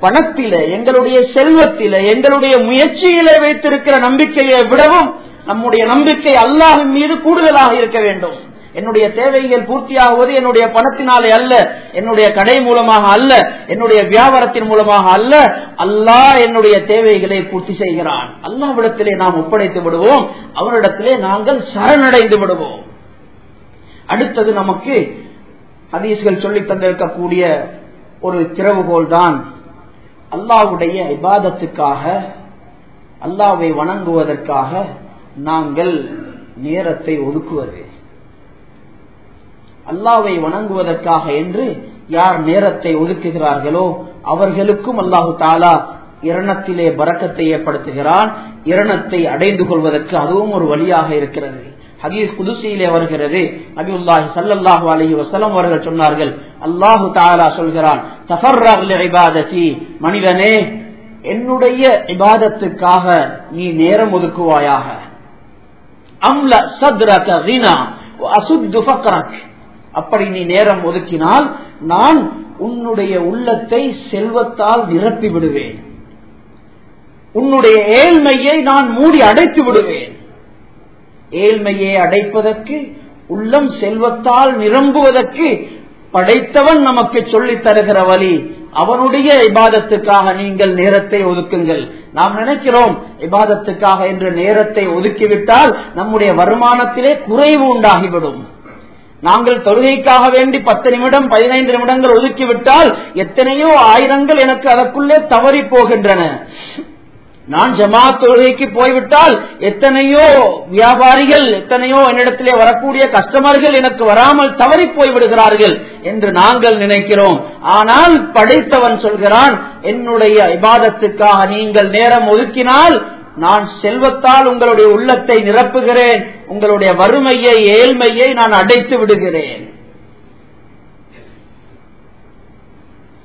பணத்தில எங்களுடைய செல்வத்தில எங்களுடைய முயற்சியிலே வைத்திருக்கிற நம்பிக்கையை விடவும் நம்முடைய நம்பிக்கை அல்லாஹின் மீது கூடுதலாக இருக்க வேண்டும். என்னுடைய தேவைகள் பூர்த்தியாகுவது என்னுடைய பணத்தினாலே அல்ல என்னுடைய கடை மூலமாக அல்ல என்னுடைய வியாபாரத்தின் மூலமாக அல்ல. அல்லாஹ் என்னுடைய தேவைகளை பூர்த்தி செய்கிறான். அல்லாவிடத்திலே நாம் ஒப்படைத்து விடுவோம். அவரிடத்திலே நாங்கள் சரணடைந்து விடுவோம். அடுத்தது நமக்கு ஹதீஸ்கள் சொல்லி தந்திருக்கக்கூடிய ஒரு திறவுகோல் தான் அல்லாவுடைய விவாதத்துக்காக அல்லாவை வணங்குவதற்காக நாங்கள் நேரத்தை ஒதுக்குவது. அல்லாவை வணங்குவதற்காக என்று யார் நேரத்தை ஒதுக்குகிறார்களோ அவர்களுக்கும் அல்லாஹு தாலா இரணத்திலே பறக்கத்தை ஏற்படுத்துகிறான். இரணத்தை அடைந்து கொள்வதற்கு அதுவும் ஒரு வழியாக இருக்கிறது. ஹதீஸ் குதுசியிலே வருகிறது. நபியுல்லாஹி சல்லல்லாஹு அலஹி வசலம் அவர்கள் சொன்னார்கள் அல்லாஹு தாலா சொல்கிறான் தஃபர்ரக் மனிதனே என்னுடைய இபாதத்துக்காக நீ நேரம் ஒதுக்குவாயாக. அம்ல சத்ரக கினா அசுத்து ஃபக்ரக். அப்படி நீ நேரம் ஒதுக்கினால் நான் உன்னுடைய உள்ளத்தை செல்வத்தால் நிரப்பி விடுவேன். உன்னுடைய ஏழ்மையை நான் மூடி அடைத்து விடுவேன். ஏழ்மையை அடைப்பதற்கு உள்ளம் செல்வத்தால் நிரம்புவதற்கு படைத்தவன் நமக்கு சொல்லித் தருகிற வழி அவனுடைய இபாதத்துக்காக நீங்கள் நேரத்தை ஒதுக்குங்கள். நாம் நினைக்கிறோம் இபாதத்துக்காக என்று நேரத்தை ஒதுக்கிவிட்டால் நம்முடைய வருமானத்திலே குறைவு உண்டாகிவிடும். நாங்கள் தொழுகைக்காக வேண்டி பத்து நிமிடம் பதினைந்து நிமிடங்கள் ஒதுக்கிவிட்டால் எத்தனையோ ஆயிரங்கள் எனக்கு அதற்குள்ளே தவறி போகின்றன. நான் ஜமாத் தொழுகைக்கு போய்விட்டால் எத்தனையோ வியாபாரிகள் எத்தனையோ என்னிடத்திலே வரக்கூடிய கஸ்டமர்கள் எனக்கு வராமல் தவறி போய்விடுகிறார்கள் என்று நாங்கள் நினைக்கிறோம். ஆனால் படைத்தவன் சொல்கிறான் என்னுடைய விவாதத்துக்காக நீங்கள் நேரம் ஒதுக்கினால் நான் செல்வத்தால் உங்களுடைய உள்ளத்தை நிரப்புகிறேன் உங்களுடைய வறுமையை ஏழ்மையை நான் அடைத்து விடுகிறேன்.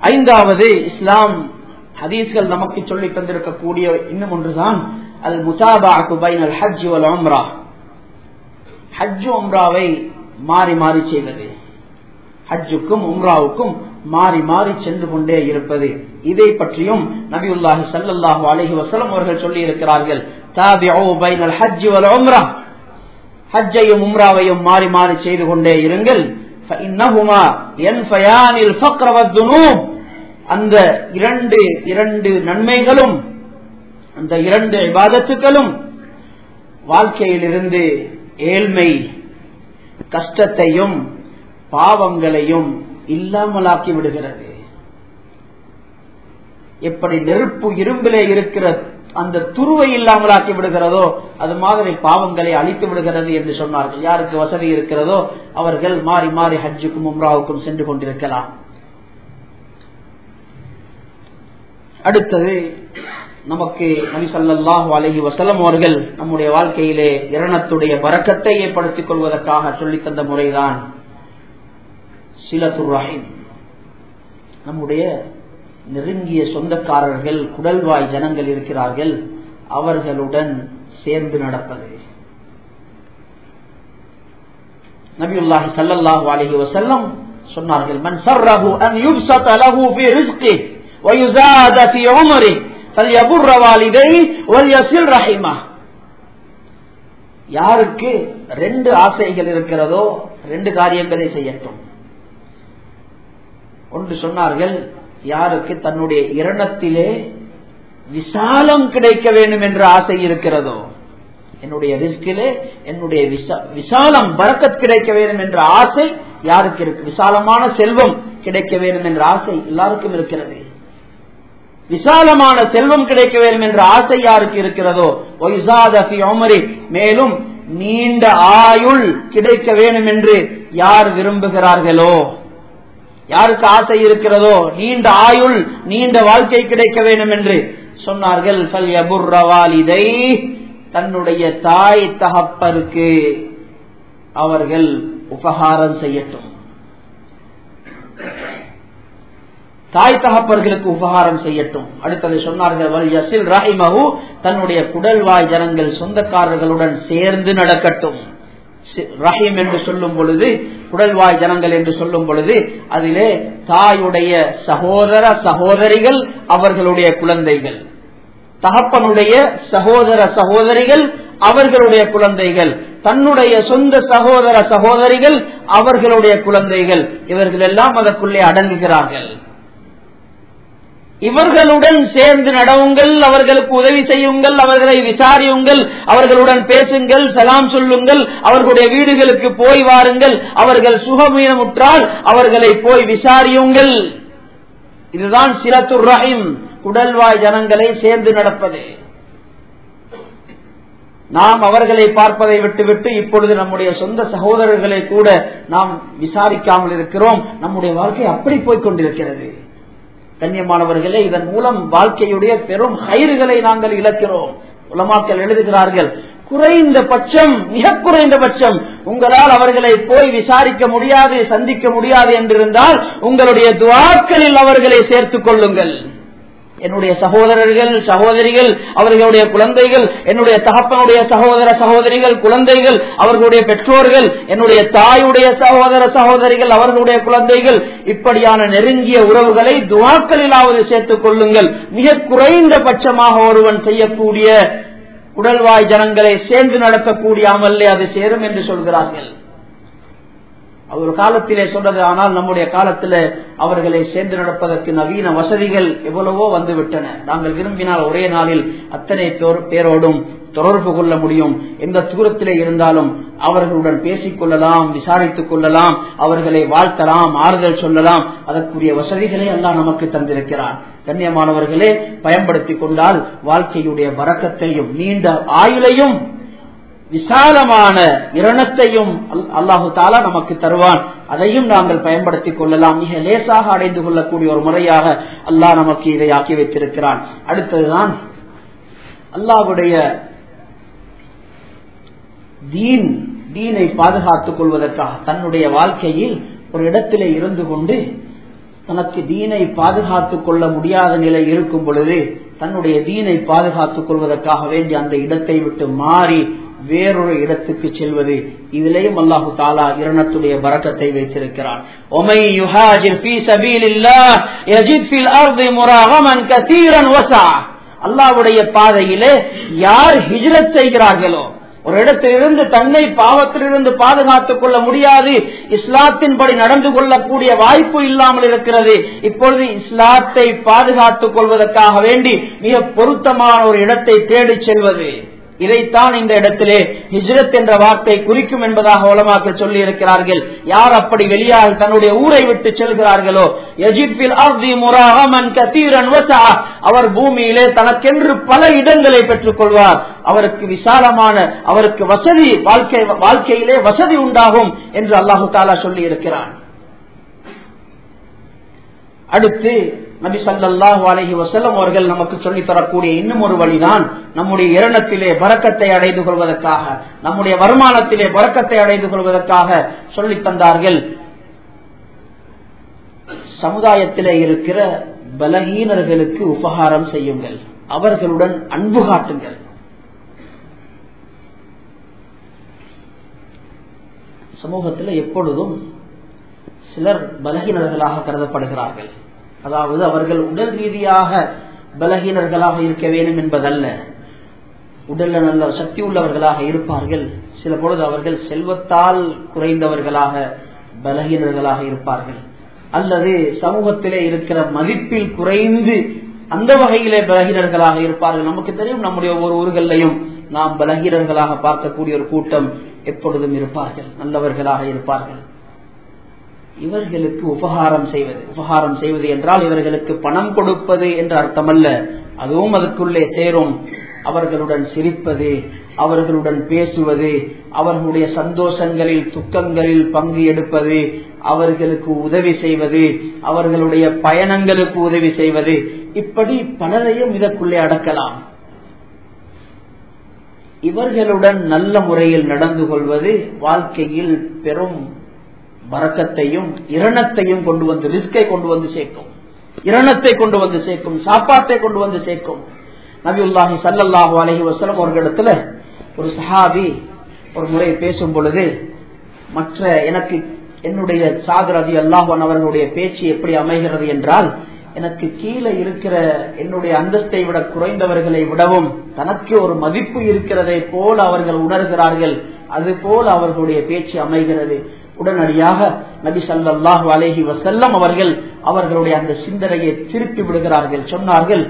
ஐந்தாவது இஸ்லாம் ஹதீஸ்கள் நமக்கு சொல்லி தந்திருக்கக்கூடிய இன்னும் ஒன்றுதான். அல் முசாபாக்கு பைனல் ஹஜ் அல் உம்ரா. ஹஜ் உம்ராவை மாறி மாறி செய்வது. ஹஜ்ஜுக்கும் உம்ராவுக்கும் மாறி மாறி சென்று கொண்டே இருப்பது. இதை பற்றியும் நபியுல்லாஹி சல்லாஹு அலஹி வசலம் அவர்கள் சொல்லி இருக்கிறார்கள் ஹஜ் வல் உம்ரா. ஹஜ்ஜையும் உம்ராவையும் மாறி மாறி செய்து கொண்டே இருங்கள். அந்த இரண்டு இரண்டு நன்மைகளும் அந்த இரண்டு விவாதத்துக்களும் வாழ்க்கையிலிருந்து ஏழ்மை கஷ்டத்தையும் பாவங்களையும் இல்லாமலாக்கி விடுகிறது. எப்படி நெருப்பு இரும்பிலே இருக்கிற அந்த துருவை இல்லாமலாக்கி விடுகிறதோ அது மாதிரி பாவங்களை அழித்து விடுகிறது என்று சொன்னார்கள். யாருக்கு வசதி இருக்கிறதோ அவர்கள் மாறி மாறி ஹஜ்ஜுக்கும் உம்ராவுக்கும் சென்று கொண்டிருக்கலாம். அடுத்தது நமக்கு நபிசல்லாஹு அலஹி வசலம் அவர்கள் நம்முடைய வாழ்க்கையிலே இரணத்துடைய வரக்கத்தை ஏற்படுத்திக் கொள்வதற்காக சொல்லி தந்த முறைதான் சிலத்துர் ரஹீம். நம்முடைய நெருங்கிய சொந்தக்காரர்கள் குடல்வாய் ஜனங்கள் இருக்கிறார்கள் அவர்களுடன் சேர்ந்து நடப்பது. நபியுல்லாஹி ஸல்லல்லாஹு அலஹி வசல்லம் சொன்னார்கள் மன் சர்ரஹு அன் யுப்ஸத ரிஸ்கி யாருக்கு ரெண்டு ஆசைகள் இருக்கிறதோ ரெண்டு காரியங்களை செய்யட்டும். ஒன்று சொன்னார்கள் யாருக்கு தன்னுடைய இரணத்திலே விசாலம் கிடைக்க வேண்டும் என்ற ஆசை இருக்கிறதோ என்னுடைய ரிஸ்கிலே என்னுடைய விசாலம் பறக்கத் கிடைக்க வேண்டும் என்ற ஆசை யாருக்கு இருக்கு? விசாலமான செல்வம் கிடைக்க வேண்டும் என்ற ஆசை எல்லாருக்கும் இருக்கிறது. விசாலமான செல்வம் கிடைக்க வேண்டும் என்ற ஆசை யாருக்கு இருக்கிறதோ? மேலும் நீண்ட ஆயுள் கிடைக்க வேண்டும் என்று யார் விரும்புகிறார்களோ? யாருக்கு ஆசை இருக்கிறதோ? நீண்ட ஆயுள் நீண்ட வாழ்க்கை கிடைக்க வேண்டும் என்று சொன்னார்கள். இதை தன்னுடைய தாய் தகப்பருக்கு அவர்கள் உபகாரம் செய்யட்டும். தாய் தகப்பர்களுக்கு உபகாரம் செய்யட்டும். அடுத்ததை சொன்னார்கள் ரஹிமஹு தன்னுடைய குடல்வாய் ஜனங்கள் சொந்தக்காரர்களுடன் சேர்ந்து நடக்கட்டும். ரஹீம் என்று சொல்லும் பொழுது குடல்வாய் ஜனங்கள் என்று சொல்லும் பொழுது அதிலே தாயுடைய சகோதர சகோதரிகள் அவர்களுடைய குழந்தைகள். தகப்பனுடைய சகோதர சகோதரிகள் அவர்களுடைய குழந்தைகள். தன்னுடைய சொந்த சகோதர சகோதரிகள் அவர்களுடைய குழந்தைகள். இவர்கள் எல்லாம் அதற்குள்ளே அடங்குகிறார்கள். இவர்களுடன் சேர்ந்து நடவுங்கள் அவர்களுக்கு உதவி செய்யுங்கள் அவர்களை விசாரியுங்கள் அவர்களுடன் பேசுங்கள் சலாம் சொல்லுங்கள் அவர்களுடைய வீடுகளுக்கு போய் வாருங்கள் அவர்கள் சுகமீனமுற்றால் அவர்களை போய் விசாரியுங்கள். இதுதான் சிலத்துர் ரஹீம் குடல்வாய் ஜனங்களை சேர்ந்து நடப்பது. நாம் அவர்களை பார்ப்பதை விட்டுவிட்டு இப்பொழுது நம்முடைய சொந்த சகோதரர்களை கூட நாம் விசாரிக்காமல் இருக்கிறோம். நம்முடைய வாழ்க்கை அப்படி போய்கொண்டிருக்கிறது கண்ணியமானவர்களே இதன் மூலம் வாழ்க்கையுடைய பெரும் கயிறுகளை நாங்கள் இழக்கிறோம். உலமாக்கள் எழுதுகிறார்கள் குறைந்த பட்சம் மிக குறைந்த பட்சம் உங்களால் அவர்களை போய் விசாரிக்க முடியாது சந்திக்க முடியாது என்றிருந்தால் உங்களுடைய துவாக்களில் அவர்களை சேர்த்துக் கொள்ளுங்கள். என்னுடைய சகோதரர்கள் சகோதரிகள் அவர்களுடைய குழந்தைகள் என்னுடைய தகப்பனுடைய சகோதர சகோதரிகள் குழந்தைகள் அவர்களுடைய பெற்றோர்கள் என்னுடைய தாயுடைய சகோதர சகோதரிகள் அவர்களுடைய குழந்தைகள் இப்படியான நெருங்கிய உறவுகளை துவாக்களிலாவது சேர்த்துக் கொள்ளுங்கள். மிக குறைந்த பட்சமாக ஒருவன் செய்யக்கூடிய உடல்வாய் ஜனங்களை சேர்ந்து நடத்தக்கூடிய அமல்லே அது சேரும் என்று சொல்கிறார்கள். ஒரு காலத்திலே சொன்னது ஆனால் நம்முடைய காலத்தில் அவர்களை சேர்ந்து நடப்பதற்கு நவீன வசதிகள் எவ்வளவோ வந்துவிட்டன. நாங்கள் விரும்பினால் ஒரே நாளில் அத்தனை பேரோடும் தொடர்பு கொள்ள முடியும். எந்த தூரத்திலே இருந்தாலும் அவர்களுடன் பேசிக் கொள்ளலாம் விசாரித்துக் கொள்ளலாம் அவர்களை வாழ்த்தலாம் ஆறுதல் சொல்லலாம். அதற்குரிய வசதிகளை எல்லாம் நமக்கு தந்திருக்கிறார் கண்ணியமானவர்களே பயன்படுத்திக் கொண்டால் வாழ்க்கையுடைய வரக்கத்தையும் நீண்ட ஆயுளையும் விசாலமான இரணத்தையும் அல்லாஹு தாலா நமக்கு தருவான். அதையும் நாங்கள் பயன்படுத்திக் கொள்ளலாம். மிக லேசாக அடைந்து கொள்ளக்கூடிய ஒரு முறையாக அல்லாஹ் நமக்கு இதை ஆக்கி வைத்திருக்கிறான். அடுத்ததுதான் அல்லாவுடைய தீன் தீனை பாதுகாத்துக் கொள்வதற்காக தன்னுடைய வாழ்க்கையில் ஒரு இடத்திலே இருந்து கொண்டு தனக்கு தீனை பாதுகாத்துக் கொள்ள முடியாத நிலை இருக்கும் பொழுது தன்னுடைய தீனை பாதுகாத்துக் கொள்வதற்காக வேண்டி அந்த இடத்தை விட்டு மாறி வேறொரு இடத்துக்கு செல்வது. இதிலேயும் அல்லாஹு தாலா இரணத்துடைய பறக்கத்தை வைத்திருக்கிறான். அல்லாவுடைய பாதையிலே யார் ஹிஜ்ரத் செய்கிறார்களோ ஒரு இடத்திலிருந்து தன்னை பாவத்திலிருந்து பாதுகாத்துக் கொள்ள முடியாது இஸ்லாத்தின்படி நடந்து கொள்ளக்கூடிய வாய்ப்பு இல்லாமல் இருக்கிறது இப்பொழுது இஸ்லாத்தை பாதுகாத்துக் கொள்வதற்காக வேண்டி மிக பொருத்தமான ஒரு இடத்தை தேடிச் செல்வது. இதைத்தான் இந்த இடத்திலே ஹிஜ்ரத் என்ற வார்த்தை குறிக்கும் என்பதாக உலமாக்கள் சொல்லி இருக்கிறார்கள் யார் அப்படி வெளியாக தன்னுடைய ஊரை விட்டு செல்கிறார்களோ அவர் பூமியிலே தனக்கென்று பல இடங்களை பெற்றுக் கொள்வார் அவருக்கு விசாலமான அவருக்கு வசதி வாழ்க்கை வாழ்க்கையிலே வசதி உண்டாகும் என்று அல்லாஹு தாலா சொல்லி இருக்கிறான் அடுத்து நபி சல்லாஹு அலஹி வசல்லம் அவர்கள் நமக்கு சொல்லித் தரக்கூடிய இன்னும் ஒரு வழிதான் நம்முடைய இரணத்திலே பறக்கத்தை அடைந்து கொள்வதற்காக நம்முடைய வருமானத்திலே பறக்கத்தை அடைந்து கொள்வதற்காக சொல்லித் தந்தார்கள். சமுதாயத்திலே இருக்கிற பலகீனர்களுக்கு உபகாரம் செய்யுங்கள். அவர்களுடன் அன்பு காட்டுங்கள். சமூகத்தில் எப்பொழுதும் சிலர் பலகீனர்களாக கருதப்படுகிறார்கள். அதாவது அவர்கள் உடல் ரீதியாக பலகீனர்களாக இருக்க வேண்டும் என்பதல்ல. உடல்ல நல்ல சக்தி உள்ளவர்களாக இருப்பார்கள். சில பொழுது அவர்கள் செல்வத்தால் குறைந்தவர்களாக பலகீனர்களாக இருப்பார்கள். அல்லது சமூகத்திலே இருக்கிற மதிப்பில் குறைந்து அந்த வகையிலே பலகீனர்களாக இருப்பார்கள். நமக்கு தெரியும் நம்முடைய ஒவ்வொரு ஊர்களையும் நாம் பலகீனர்களாக பார்க்கக்கூடிய ஒரு கூட்டம் எப்பொழுதும் இருப்பார்கள். நல்லவர்களாக இருப்பார்கள். இவர்களுக்கு உபகாரம் செய்வது. உபகாரம் செய்வது என்றால் இவர்களுக்கு பணம் கொடுப்பது என்று அர்த்தமல்ல. அதுவும் அதுக்குள்ளே சேரும். அவர்களுடன் சிரிப்பது அவர்களுடன் பேசுவது அவர்களுடைய சந்தோஷங்களில் துக்கங்களில் பங்கு எடுப்பது அவர்களுக்கு உதவி செய்வது அவர்களுடைய பயணங்களுக்கு உதவி செய்வது இப்படி பலரையும் இதற்குள்ளே அடக்கலாம். இவர்களுடன் நல்ல முறையில் நடந்து கொள்வது வாழ்க்கையில் பெரும் வரக்கத்தையும் இரணத்தையும் கொண்டு வந்து ரிஸ்கை கொண்டு வந்து சேர்க்கும். இரணத்தை கொண்டு வந்து சேர்க்கும் சாப்பாட்டை கொண்டு வந்து சேர்க்கும். நபியுல்லாஹி சல்லாஹு அலஹி வசலம் அவர்களிடத்துல ஒரு சஹாபி ஒரு முறை பேசும் பொழுது மற்ற எனக்கு என்னுடைய சாதரதி அல்லாஹன் அவர்களுடைய பேச்சு எப்படி அமைகிறது என்றால் எனக்கு கீழே இருக்கிற என்னுடைய அந்தஸ்தை விட குறைந்தவர்களை விடவும் தனக்கு ஒரு மதிப்பு இருக்கிறதை போல அவர்கள் உணர்கிறார்கள் அது போல அவர்களுடைய பேச்சு அமைகிறது. உடனடியாக நபி சல்லாஹூ அலேஹி வசல்லம் அவர்கள் அவர்களுடைய அந்த சிந்தனையை திருப்பி விடுகிறார்கள். சொன்னார்கள்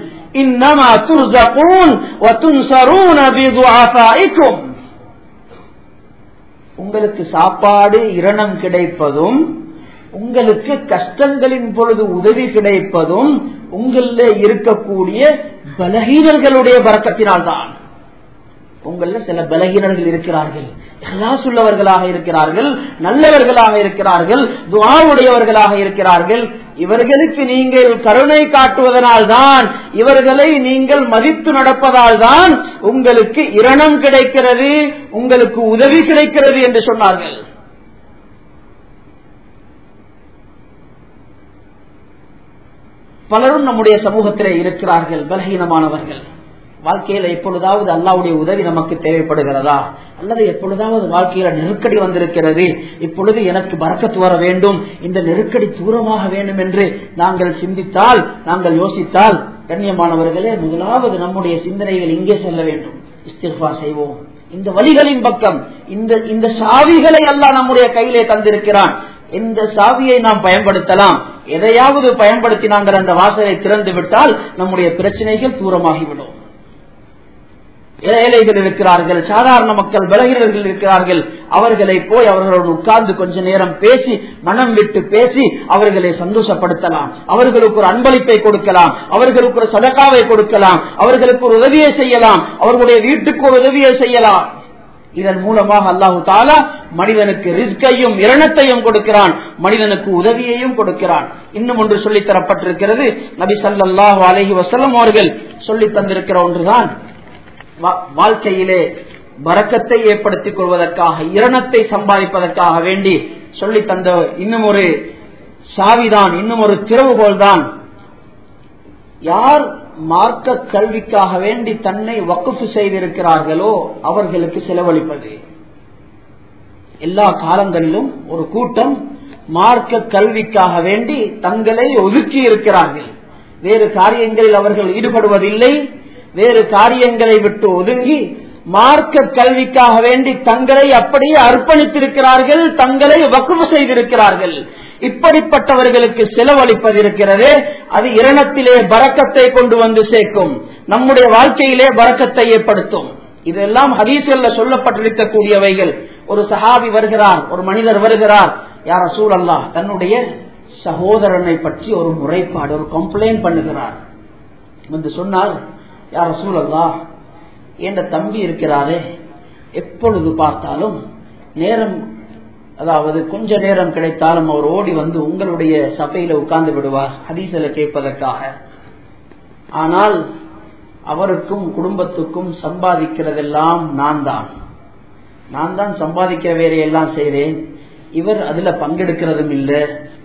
உங்களுக்கு சாப்பாடு இரணம் கிடைப்பதும் உங்களுக்கு கஷ்டங்களின் பொழுது உதவி கிடைப்பதும் உங்களில் இருக்கக்கூடிய பலகீனர்களுடைய பறக்கத்தினால்தான். உங்கள சில பலகீனர்கள் இருக்கிறார்கள். உள்ளவர்களாக இருக்கிறார்கள் நல்லவர்களாக இருக்கிறார்கள் துவாவுடையவர்களாக இருக்கிறார்கள். இவர்களுக்கு நீங்கள் கருணை காட்டுவதனால் தான் இவர்களை நீங்கள் மதித்து நடப்பதால் தான் உங்களுக்கு இரணம் கிடைக்கிறது உங்களுக்கு உதவி கிடைக்கிறது என்று சொன்னார்கள். பலரும் நம்முடைய சமூகத்திலே இருக்கிறார்கள் பலகீனமானவர்கள். வாழ்க்கையில எப்பொழுதாவது அல்லாவுடைய உதவி நமக்கு தேவைப்படுகிறதா? அல்லது எப்பொழுதாவது வாழ்க்கையில நெருக்கடி வந்திருக்கிறது? இப்பொழுது எனக்கு பறக்கத்து வர வேண்டும். இந்த நெருக்கடி தூரமாக வேண்டும் என்று நாங்கள் சிந்தித்தால் நாங்கள் யோசித்தால் கண்ணியமானவர்களே முதலாவது நம்முடைய சிந்தனைகள் இங்கே செல்ல வேண்டும். இஸ்திஃபா செய்வோம். இந்த வழிகளின் பக்கம் இந்த இந்த சாவிகளை எல்லாம் நம்முடைய கையிலே தந்திருக்கிறான். இந்த சாவியை நாம் பயன்படுத்தலாம். எதையாவது பயன்படுத்தி நாங்கள் அந்த வாசலை திறந்து விட்டால் நம்முடைய பிரச்சனைகள் தூரமாகிவிடும். ஏழைகள் இருக்கிறார்கள் சாதாரண மக்கள் பலகீனர்கள் இருக்கிறார்கள். அவர்களை போய் அவர்களோடு உட்கார்ந்து கொஞ்ச நேரம் பேசி மனம் விட்டு பேசி அவர்களை சந்தோஷப்படுத்தலாம். அவர்களுக்கு ஒரு அன்பளிப்பை கொடுக்கலாம். அவர்களுக்கு ஒரு சதக்காவை கொடுக்கலாம். அவர்களுக்கு ஒரு உதவியை செய்யலாம். அவர்களுடைய வீட்டுக்கு ஒரு உதவியை செய்யலாம். இதன் மூலமாக அல்லாஹு தாலா மனிதனுக்கு ரிஸ்கையும் இரணத்தையும் கொடுக்கிறான். மனிதனுக்கு உதவியையும் கொடுக்கிறான். இன்னும் ஒன்று சொல்லித்தரப்பட்டிருக்கிறது நபி சல்லாஹு அலஹி வசலம் அவர்கள் சொல்லி தந்திருக்கிற ஒன்றுதான். வாழ்க்கையிலே வரக்கத்தை ஏற்படுத்திக் கொள்வதற்காக இரணத்தை சம்பாதிப்பதற்காக வேண்டி சொல்லி தந்த இன்னும் ஒரு சாவிதான் இன்னும் ஒரு திறவுகோல் தான் யார் மார்க்க கல்விக்காக வேண்டி தன்னை வக்குப்பு செய்திருக்கிறார்களோ அவர்களுக்கு செலவழிப்பது. எல்லா காலங்களிலும் ஒரு கூட்டம் மார்க்க கல்விக்காக வேண்டி தங்களை ஒதுக்கி இருக்கிறார்கள். வேறு காரியங்களில் அவர்கள் ஈடுபடுவதில்லை. வேறு காரியங்களை விட்டு ஒதுங்கி மார்க்க கல்விக்காக வேண்டி தங்களை அப்படியே அர்ப்பணித்திருக்கிறார்கள் தங்களை வக்குவு செய்திருக்கிறார்கள். இப்படிப்பட்டவர்களுக்கு செலவழிப்பதிருக்கிறது அது இரணத்திலே பறக்கத்தை கொண்டு வந்து சேர்க்கும். நம்முடைய வாழ்க்கையிலே பறக்கத்தை ஏற்படுத்தும். இதெல்லாம் ஹதீசல்ல சொல்லப்பட்டிருக்கக்கூடியவைகள். ஒரு சஹாபி வருகிறார் ஒரு மனிதர் வருகிறார். யார் அசூல் அல்லா தன்னுடைய சகோதரனை பற்றி ஒரு முறைப்பாடு ஒரு கம்ப்ளைண்ட் பண்ணுகிறார். வந்து சொன்னால் யார் சூழல்லா அல்லா என்ற தம்பி இருக்கிறாரே எப்பொழுது பார்த்தாலும் நேரம் அதாவது கொஞ்ச நேரம் கிடைத்தாலும் அவர் ஓடி வந்து உங்களுடைய சபையில உட்கார்ந்து விடுவார் ஹதீசல கேட்பதற்காக. ஆனால் அவருக்கும் குடும்பத்துக்கும் சம்பாதிக்கிறதெல்லாம் நான் தான். நான் தான் சம்பாதிக்கிற வேலையெல்லாம் செய்கிறேன் இவர் அதுல பங்கெடுக்கிறதும் இல்லை.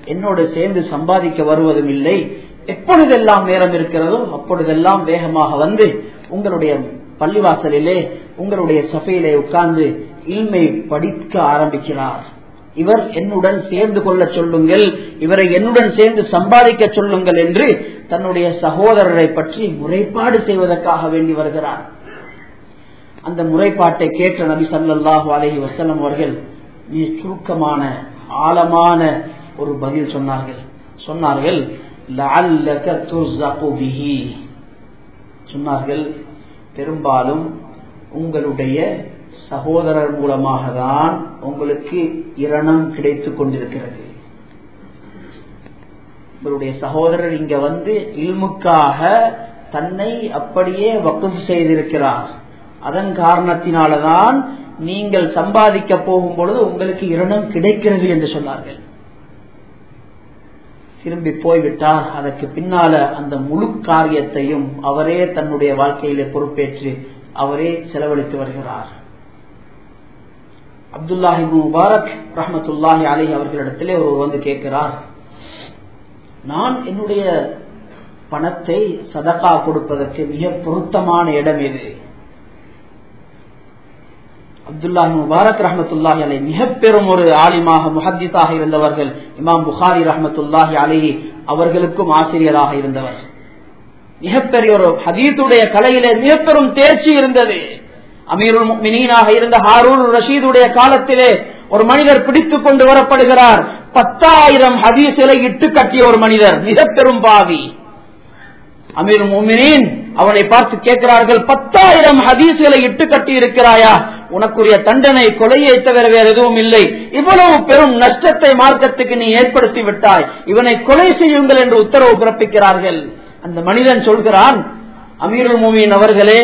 என்னோட சேர்ந்து சம்பாதிக்க வருவதும் இல்லை. எப்பொழுதெல்லாம் நேரம் இருக்கிறதோ அப்பொழுதெல்லாம் வேகமாக வந்து உங்களுடைய பள்ளிவாசலிலே உங்களுடைய சபையிலே உட்கார்ந்து இல்மை படிக்க ஆரம்பிக்கிறார். இவர் என்னுடன் சேர்ந்து கொள்ள சொல்லுங்கள் இவரை என்னுடன் சேர்ந்து சம்பாதிக்க சொல்லுங்கள் என்று தன்னுடைய சகோதரரை பற்றி முறைப்பாடு செய்வதற்காக வேண்டி வருகிறார். அந்த முறைப்பாட்டை கேட்ட நபி சல்லாஹு அலஹி வசலம் அவர்கள் மிக சுருக்கமான ஆழமான ஒரு பதில் சொன்னார்கள். சொன்னார்கள் சொன்னார்கள் பெரும்பாலும் உங்களுடைய சகோதரர் மூலமாக தான் உங்களுக்கு இரணம் கிடைத்துக் கொண்டிருக்கிறது. உங்களுடைய சகோதரர் இங்க வந்து இல்முக்காக தன்னை அப்படியே வக்குஃப் செய்திருக்கிறார். அதன் காரணத்தினாலதான் நீங்கள் சம்பாதிக்க போகும் பொழுது உங்களுக்கு இரணம் கிடைக்கிறது என்று சொன்னார்கள். திரும்பி போய்விட்டார் அதற்கு பின்னால அந்த முழு காரியத்தையும் அவரே தன்னுடைய வாழ்க்கையிலே பொறுப்பேற்று அவரே செலவழித்து வருகிறார். அப்துல்லாஹி முபாரக் ரஹமத்துல்லாஹி அலி அவர்களிடத்திலே ஒருவர் வந்து கேட்கிறார் நான் என்னுடைய பணத்தை சதக்கா கொடுப்பதற்கு மிக பொருத்தமான இடம் எது? அப்துல்லா முபாரக் ரஹமத்துல்லாஹி அலை மிக பெரும் ஒரு ஆலிமாக முஹத்திஸாக இருந்தவர்கள் இமாம் புகாரி ரஹமத்துல்லாஹி அலை அவர்களுக்கும் ஆசிரியராக இருந்தவர் மிகப்பெரிய ஒரு ஹதீத்துடைய கலையிலே மிக பெரும் தேர்ச்சி இருந்தது. அமீருல் மினீனாக இருந்த ஹாரூர் ரஷீதுடைய காலத்திலே ஒரு மனிதர் பிடித்துக் கொண்டு வரப்படுகிறார். பத்தாயிரம் ஹதீசிலை இட்டு கட்டிய ஒரு மனிதர் மிக பெரும் பாவி. அமீர் மோமினின் அவனை பார்த்து கேட்கிறார்கள் பத்தாயிரம் ஹதீசுகளை இட்டு கட்டி இருக்கிறாயா உனக்குரிய தண்டனை கொலையை தவிர வேற எதுவும் இல்லை. இவ்வளவு பெரும் நஷ்டத்தை மார்க்கத்துக்கு நீ ஏற்படுத்தி விட்டாய். இவனை கொலை செய்யுங்கள் என்று உத்தரவு பிறப்பிக்கிறார்கள். அந்த மனிதன் சொல்கிறான் அமீருல் மோமின் அவர்களே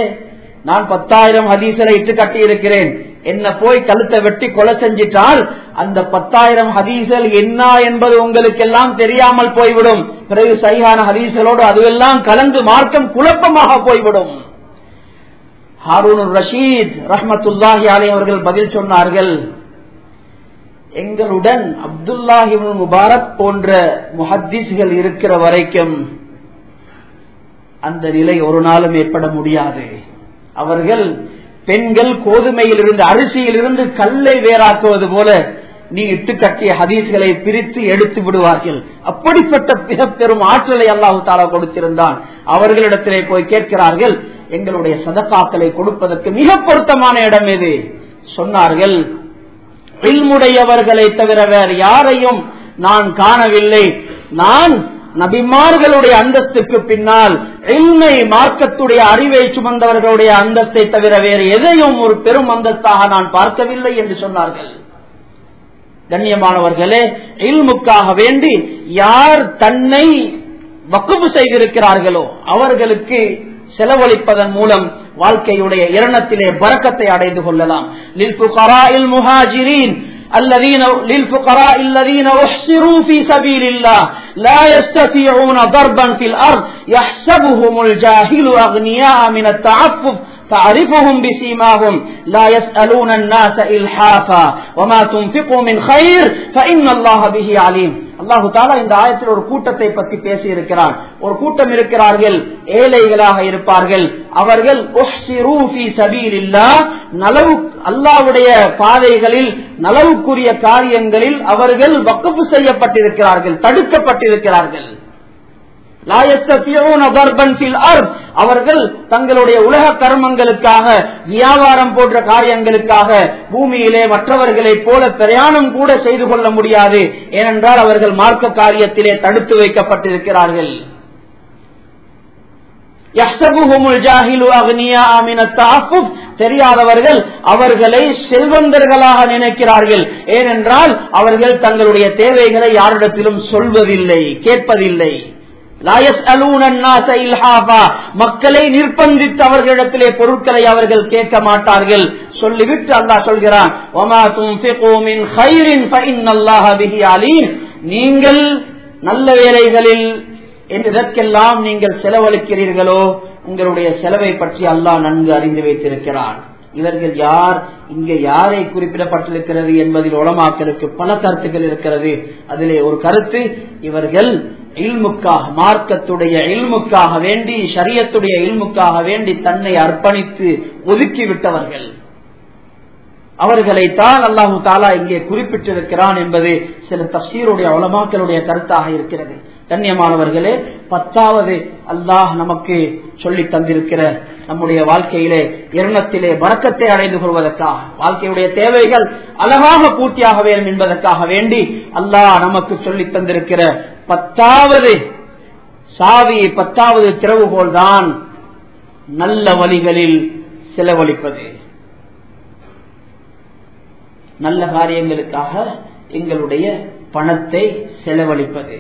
நான் பத்தாயிரம் ஹதீசரை இட்டு கட்டியிருக்கிறேன். என்ன போய் கழுத்தை வெட்டி கொலை செஞ்சிட்டால் அந்த பத்தாயிரம் ஹதீசல் என்ன என்பது உங்களுக்கு எல்லாம் தெரியாமல் போய்விடும். பிறகு சரியான ஹதீசலோடு அதுவெல்லாம் கலந்து மார்க்கம் குழப்பமாக போய்விடும். ஹாரூன் ரஷீத் ரஹமத்துல்லாஹி அலை அவர்கள் பதில் சொன்னார்கள். எங்களுடன் அப்துல்லாஹி முபாரக் போன்ற முஹத்திஸ்கள் இருக்கிற வரைக்கும் அந்த நிலை ஒரு நாளும் ஏற்பட முடியாது. அவர்கள் பெண்கள் கோதுமையில் இருந்து அரிசியில் இருந்து கல்லை வேறாக்குவது போல நீ இட்டு கட்டிய ஹதீஸ்களை பிரித்து எடுத்து விடுவார்கள். அப்படிப்பட்ட மிக பெரும் ஆற்றலை அல்லாஹு தாலா கொடுத்திருந்தான். அவர்களிடத்திலே போய் கேட்கிறார்கள் எங்களுடைய சதக்காக்களை கொடுப்பதற்கு மிக பொருத்தமான இடம் எது? சொன்னார்கள் இல்முடையவர்களை தவிர வேறு யாரையும் நான் காணவில்லை. நான் நபிமார்களுடைய அந்தஸ்துக்கு பின்னால் எல்மை மார்க்கத்துடைய அறிவை சுமந்தவர்களுடைய அந்தஸ்தை தவிர வேறு எதையும் ஒரு பெரும் அந்தஸ்தாக நான் பார்க்கவில்லை என்று சொன்னார்கள். கண்ணியமானவர்களே இல்முக்காக வேண்டி யார் தன்னை வக்குப்பு செய்திருக்கிறார்களோ அவர்களுக்கு செலவழிப்பதன் மூலம் வாழ்க்கையுடைய இரணத்திலே பறக்கத்தை அடைந்து கொள்ளலாம் முஹாஜிரின் الذين للفقراء الذين احصروا في سبيل الله لا يستطيعون ضربا في الارض يحسبهم الجاهل اغنياء من التعفف تعرفهم بسيماهم لا يسألون الناس إلحافا وما تنفقوا من خير فإن الله به عليم அல்லாஹு தாலா இந்த ஆயத்தில் ஒரு கூட்டத்தை பற்றி பேசி இருக்கிறார் ஒரு கூட்டம் இருக்கிறார்கள் ஏழைகளாக இருப்பார்கள் அவர்கள் நலவு அல்லாவுடைய பாதைகளில் நலவுக்குரிய காரியங்களில் அவர்கள் வக்கப்பு செய்யப்பட்டிருக்கிறார்கள் தடுக்கப்பட்டிருக்கிறார்கள் அவர்கள் தங்களுடைய உலக கர்மங்களுக்காக வியாபாரம் போன்ற காரியங்களுக்காக பூமியிலே மற்றவர்களை போல பிரயாணம் கூட செய்து கொள்ள முடியாது. ஏனென்றால் அவர்கள் மார்க்க காரியத்திலே தடுத்து வைக்கப்பட்டிருக்கிறார்கள். தெரியாதவர்கள் அவர்களை செல்வந்தர்களாக நினைக்கிறார்கள். ஏனென்றால் அவர்கள் தங்களுடைய தேவைகளை யாரிடத்திலும் சொல்வதில்லை கேட்பதில்லை. மக்களை நிர்பந்தித்து அவர்களிடத்திலே பொருட்களை அவர்கள் கேட்க மாட்டார்கள். சொல்லிவிட்டு அல்லாஹ் சொல்கிறான் நீங்கள் நல்ல வேலைகளில் எதற்கெல்லாம் நீங்கள் செலவழிக்கிறீர்களோ உங்களுடைய செலவை பற்றி அல்லாஹ் நன்கு அறிந்து வைத்திருக்கிறான். இவர்கள் யார்? இங்கே யாரை குறிப்பிடப்பட்டிருக்கிறது என்பதில் உளமாக்கலுக்கு பல கருத்துக்கள் இருக்கிறது. அதிலே ஒரு கருத்து இவர்கள் இல்முக்காக மார்க்கத்துடைய இல்முக்காக வேண்டி சரியத்துடைய இல்முக்காக வேண்டி தன்னை அர்ப்பணித்து ஒதுக்கிவிட்டவர்கள் அவர்களைத்தான் அல்லாஹு தாலா இங்கே குறிப்பிட்டிருக்கிறான் என்பது சில தப்சீருடைய உலமாக்களுடைய கருத்தாக இருக்கிறது. கண்ணியமானவர்களே பத்தாவது அல்லாஹ் நமக்கு சொல்லி தந்திருக்கிற நம்முடைய வாழ்க்கையிலே இரணத்திலே வரக்கத்தை அடைந்து கொள்வதற்காக வாழ்க்கையுடைய தேவைகள் அழகாக பூர்த்தியாக வேண்டும் என்பதற்காக வேண்டி அல்லாஹ் நமக்கு சொல்லி தந்திருக்கிற பத்தாவது சாவி பத்தாவது திறவுகோல் தான் நல்ல வழிகளில் செலவழிப்பது. நல்ல காரியங்களுக்காக எங்களுடைய பணத்தை செலவழிப்பது.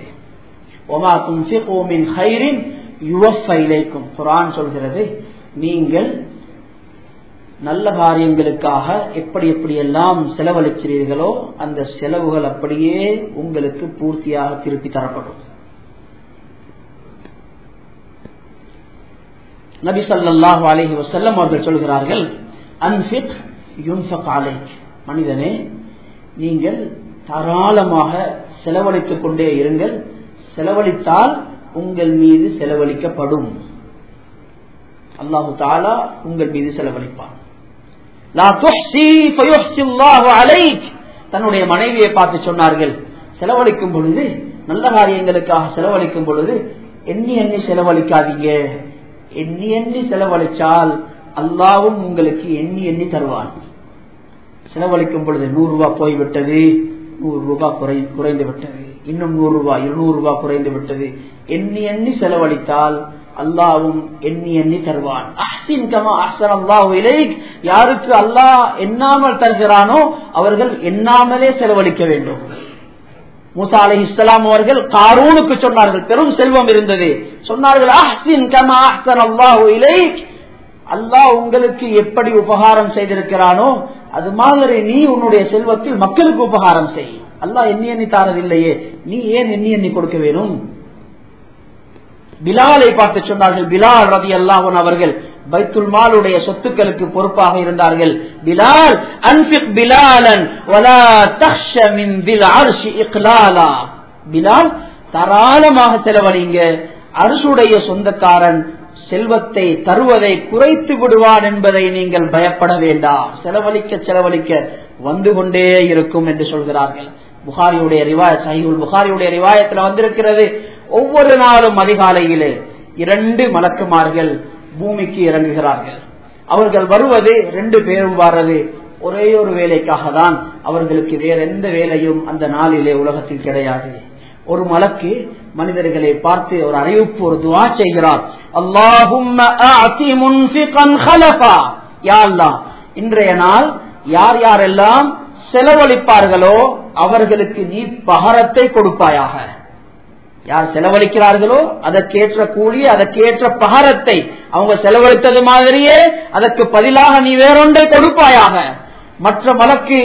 குரான் சொல்கிறது நீங்கள் நல்ல காரியங்களுக்காக எப்படி எப்படி எல்லாம் செலவழிக்கிறீர்களோ அந்த செலவுகள் அப்படியே உங்களுக்கு பூர்த்தியாக திருப்பி தரப்படும். நபி சல்லாஹு அலஹி வசல்லம் அவர்கள் சொல்கிறார்கள் அன்பிக் யுன்ஃபக் அலைக். மனிதனே நீங்கள் தாராளமாக செலவழித்துக் கொண்டே இருங்கள் செலவழித்தால் உங்கள் மீது செலவழிக்கப்படும். அல்லாஹு தாலா உங்கள் மீது செலவழிப்பான். தன்னுடைய மனைவியை பார்த்து சொன்னார்கள் செலவழிக்கும் பொழுது நல்ல காரியங்களுக்காக செலவழிக்கும் பொழுது எண்ணி எண்ணி செலவழிக்காதீங்க. எண்ணி எண்ணி செலவழிச்சால் அல்லாவும் உங்களுக்கு எண்ணி எண்ணி தருவான். செலவழிக்கும் பொழுது நூறு ரூபாய் போய்விட்டது நூறு ரூபாய் குறை குறைந்து விட்டது. இன்னும் நூறு ரூபாய் இருநூறு ரூபாய் குறைந்து விட்டது. எண்ணி எண்ணி செலவழித்தால் அல்லாவும் எண்ணி எண்ணி தருவான். யாருக்கு அல்லாஹ் எண்ணாமல் தருகிறானோ அவர்கள் எண்ணாமலே செலவழிக்க வேண்டும். மூசா அலி இஸ்லாம் அவர்கள் காரூனுக்கு சொன்னார்கள் பெரும் செல்வம் இருந்தது. சொன்னார்கள் அல்லாஹ் உங்களுக்கு எப்படி உபகாரம் செய்திருக்கிறானோ அது மாதிரி நீ உன்னுடைய செல்வத்தில் மக்களுக்கு உபகாரம் செய். அல்லாஹ் எண்ணி எண்ணி தாரதில்லையே. நீ ஏன் எண்ணி எண்ணி கொடுக்க வேணும்? பிலாலை பார்த்து சொன்னார்கள். பிலால் ரதி அல்லாஹன் அவர்கள் பைத்துல் மாலுடைய சொத்துக்களுக்கு பொறுப்பாக இருந்தார்கள். பிலால் அன்பிக் பிலாலன் பிலால் தாராளமாக செலவழிங்க. அரசுடைய சொந்தக்காரன் செல்வத்தை தருவதை குறைத்து விடுவான் என்பதை நீங்கள் பயப்பட வேண்டாம். செலவழிக்க செலவழிக்க வந்து கொண்டே இருக்கும் என்று சொல்கிறார்கள். புகாரியுடைய ரிவாயத் சஹிவுல் புகாரியுடைய ரிவாயத்தில் வந்திருக்கிறது. ஒவ்வொரு நாளும் அதிகாலையிலே இரண்டு மலக்குமார்கள் பூமிக்கு இறங்குகிறார்கள். அவர்கள் வருவது ரெண்டு பேரும் வர்றது ஒரே ஒரு வேலைக்காக தான் அவர்களுக்கு வேற எந்த வேலையும் அந்த நாளிலே உலகத்தில் கிடையாது. ஒரு மலக்கு மனிதர்களை பார்த்து ஒரு அறிவிப்பு ஒரு துவா செய்கிறார். அல்லாஹும் இன்றைய நாள் யார் யாரெல்லாம் செலவழிப்பார்களோ அவர்களுக்கு நீ பகரத்தை கொடுப்பாயாக. யார் செலவழிக்கிறார்களோ அதற்கேற்ற கூலி அதற்கேற்ற பகரத்தை அவங்க செலவழித்தது மாதிரியே அதற்கு பதிலாக நீ வேறொன்றை கொடுப்பாயாக. மற்ற மலக்கு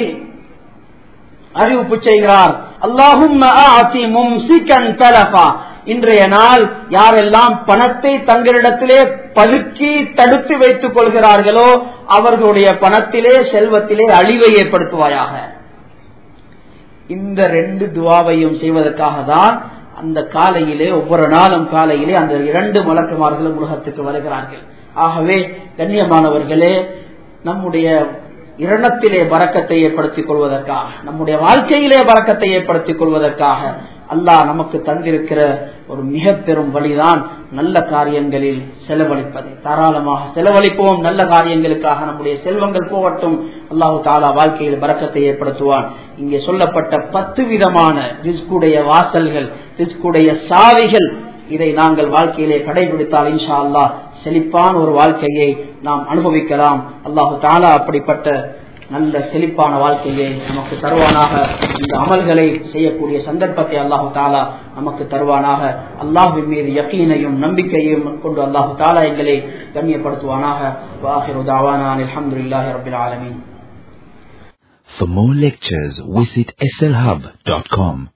அறிவிப்பு செய்கிறார் அல்லாஹும் இன்றைய நாள் யாரெல்லாம் பணத்தை தங்களிடத்திலே பதுக்கி தடுத்து வைத்துக் கொள்கிறார்களோ அவர்களுடைய பணத்திலே செல்வத்திலே அழிவை ஏற்படுத்துவாயாக. இந்த ரெண்டு துவாவையும் செய்வதற்காக தான் அந்த காலையிலே ஒவ்வொரு நாளும் காலையிலே அந்த இரண்டு மலக்குமார்களும் உலகத்துக்கு வருகிறார்கள். ஆகவே கண்ணியமானவர்களே நம்முடைய இரணத்திலே பறக்கத்தை ஏற்படுத்திக் கொள்வதற்காக நம்முடைய வாழ்க்கையிலே பறக்கத்தை ஏற்படுத்திக் கொள்வதற்காக அல்லாஹ் நமக்கு தந்திருக்கிற ஒரு மிக பெரும் வழிதான் நல்ல காரியங்களில் செலவழிப்பது. தாராளமாக செலவழிப்போம் நல்ல காரியங்களுக்காக நம்முடைய செல்வங்கள் போகட்டும். அல்லாஹு தாலா வாழ்க்கையில் பறக்கத்தை ஏற்படுத்துவான். இங்கே சொல்லப்பட்ட பத்து விதமான ரிஸ்குடைய வாசல்கள் ரிஸ்குடைய சாவிகள் இதை நாங்கள் வாழ்க்கையிலே கடைபிடித்தால் இன்ஷா அல்லாஹ் செழிப்பான ஒரு வாழ்க்கையை நாம் அனுபவிக்கலாம். அல்லாஹு தாலா அப்படிப்பட்ட நல்ல செழிப்பான வாழ்க்கையை நமக்கு தருவானாக. இந்த அமல்களை செய்யக்கூடிய சந்தர்ப்பத்தை அல்லாஹு தாலா நமக்கு தருவானாக. அல்லாஹின் மீது யக்கீனையும் நம்பிக்கையும் கொண்டு அல்லாஹு தாலா எங்களை கண்ணியப்படுத்துவானாக. வாஹிரு தாவானா அல்ஹம்துலில்லாஹி ரப்பில் ஆலமீன். For more lectures, visit slhub.com.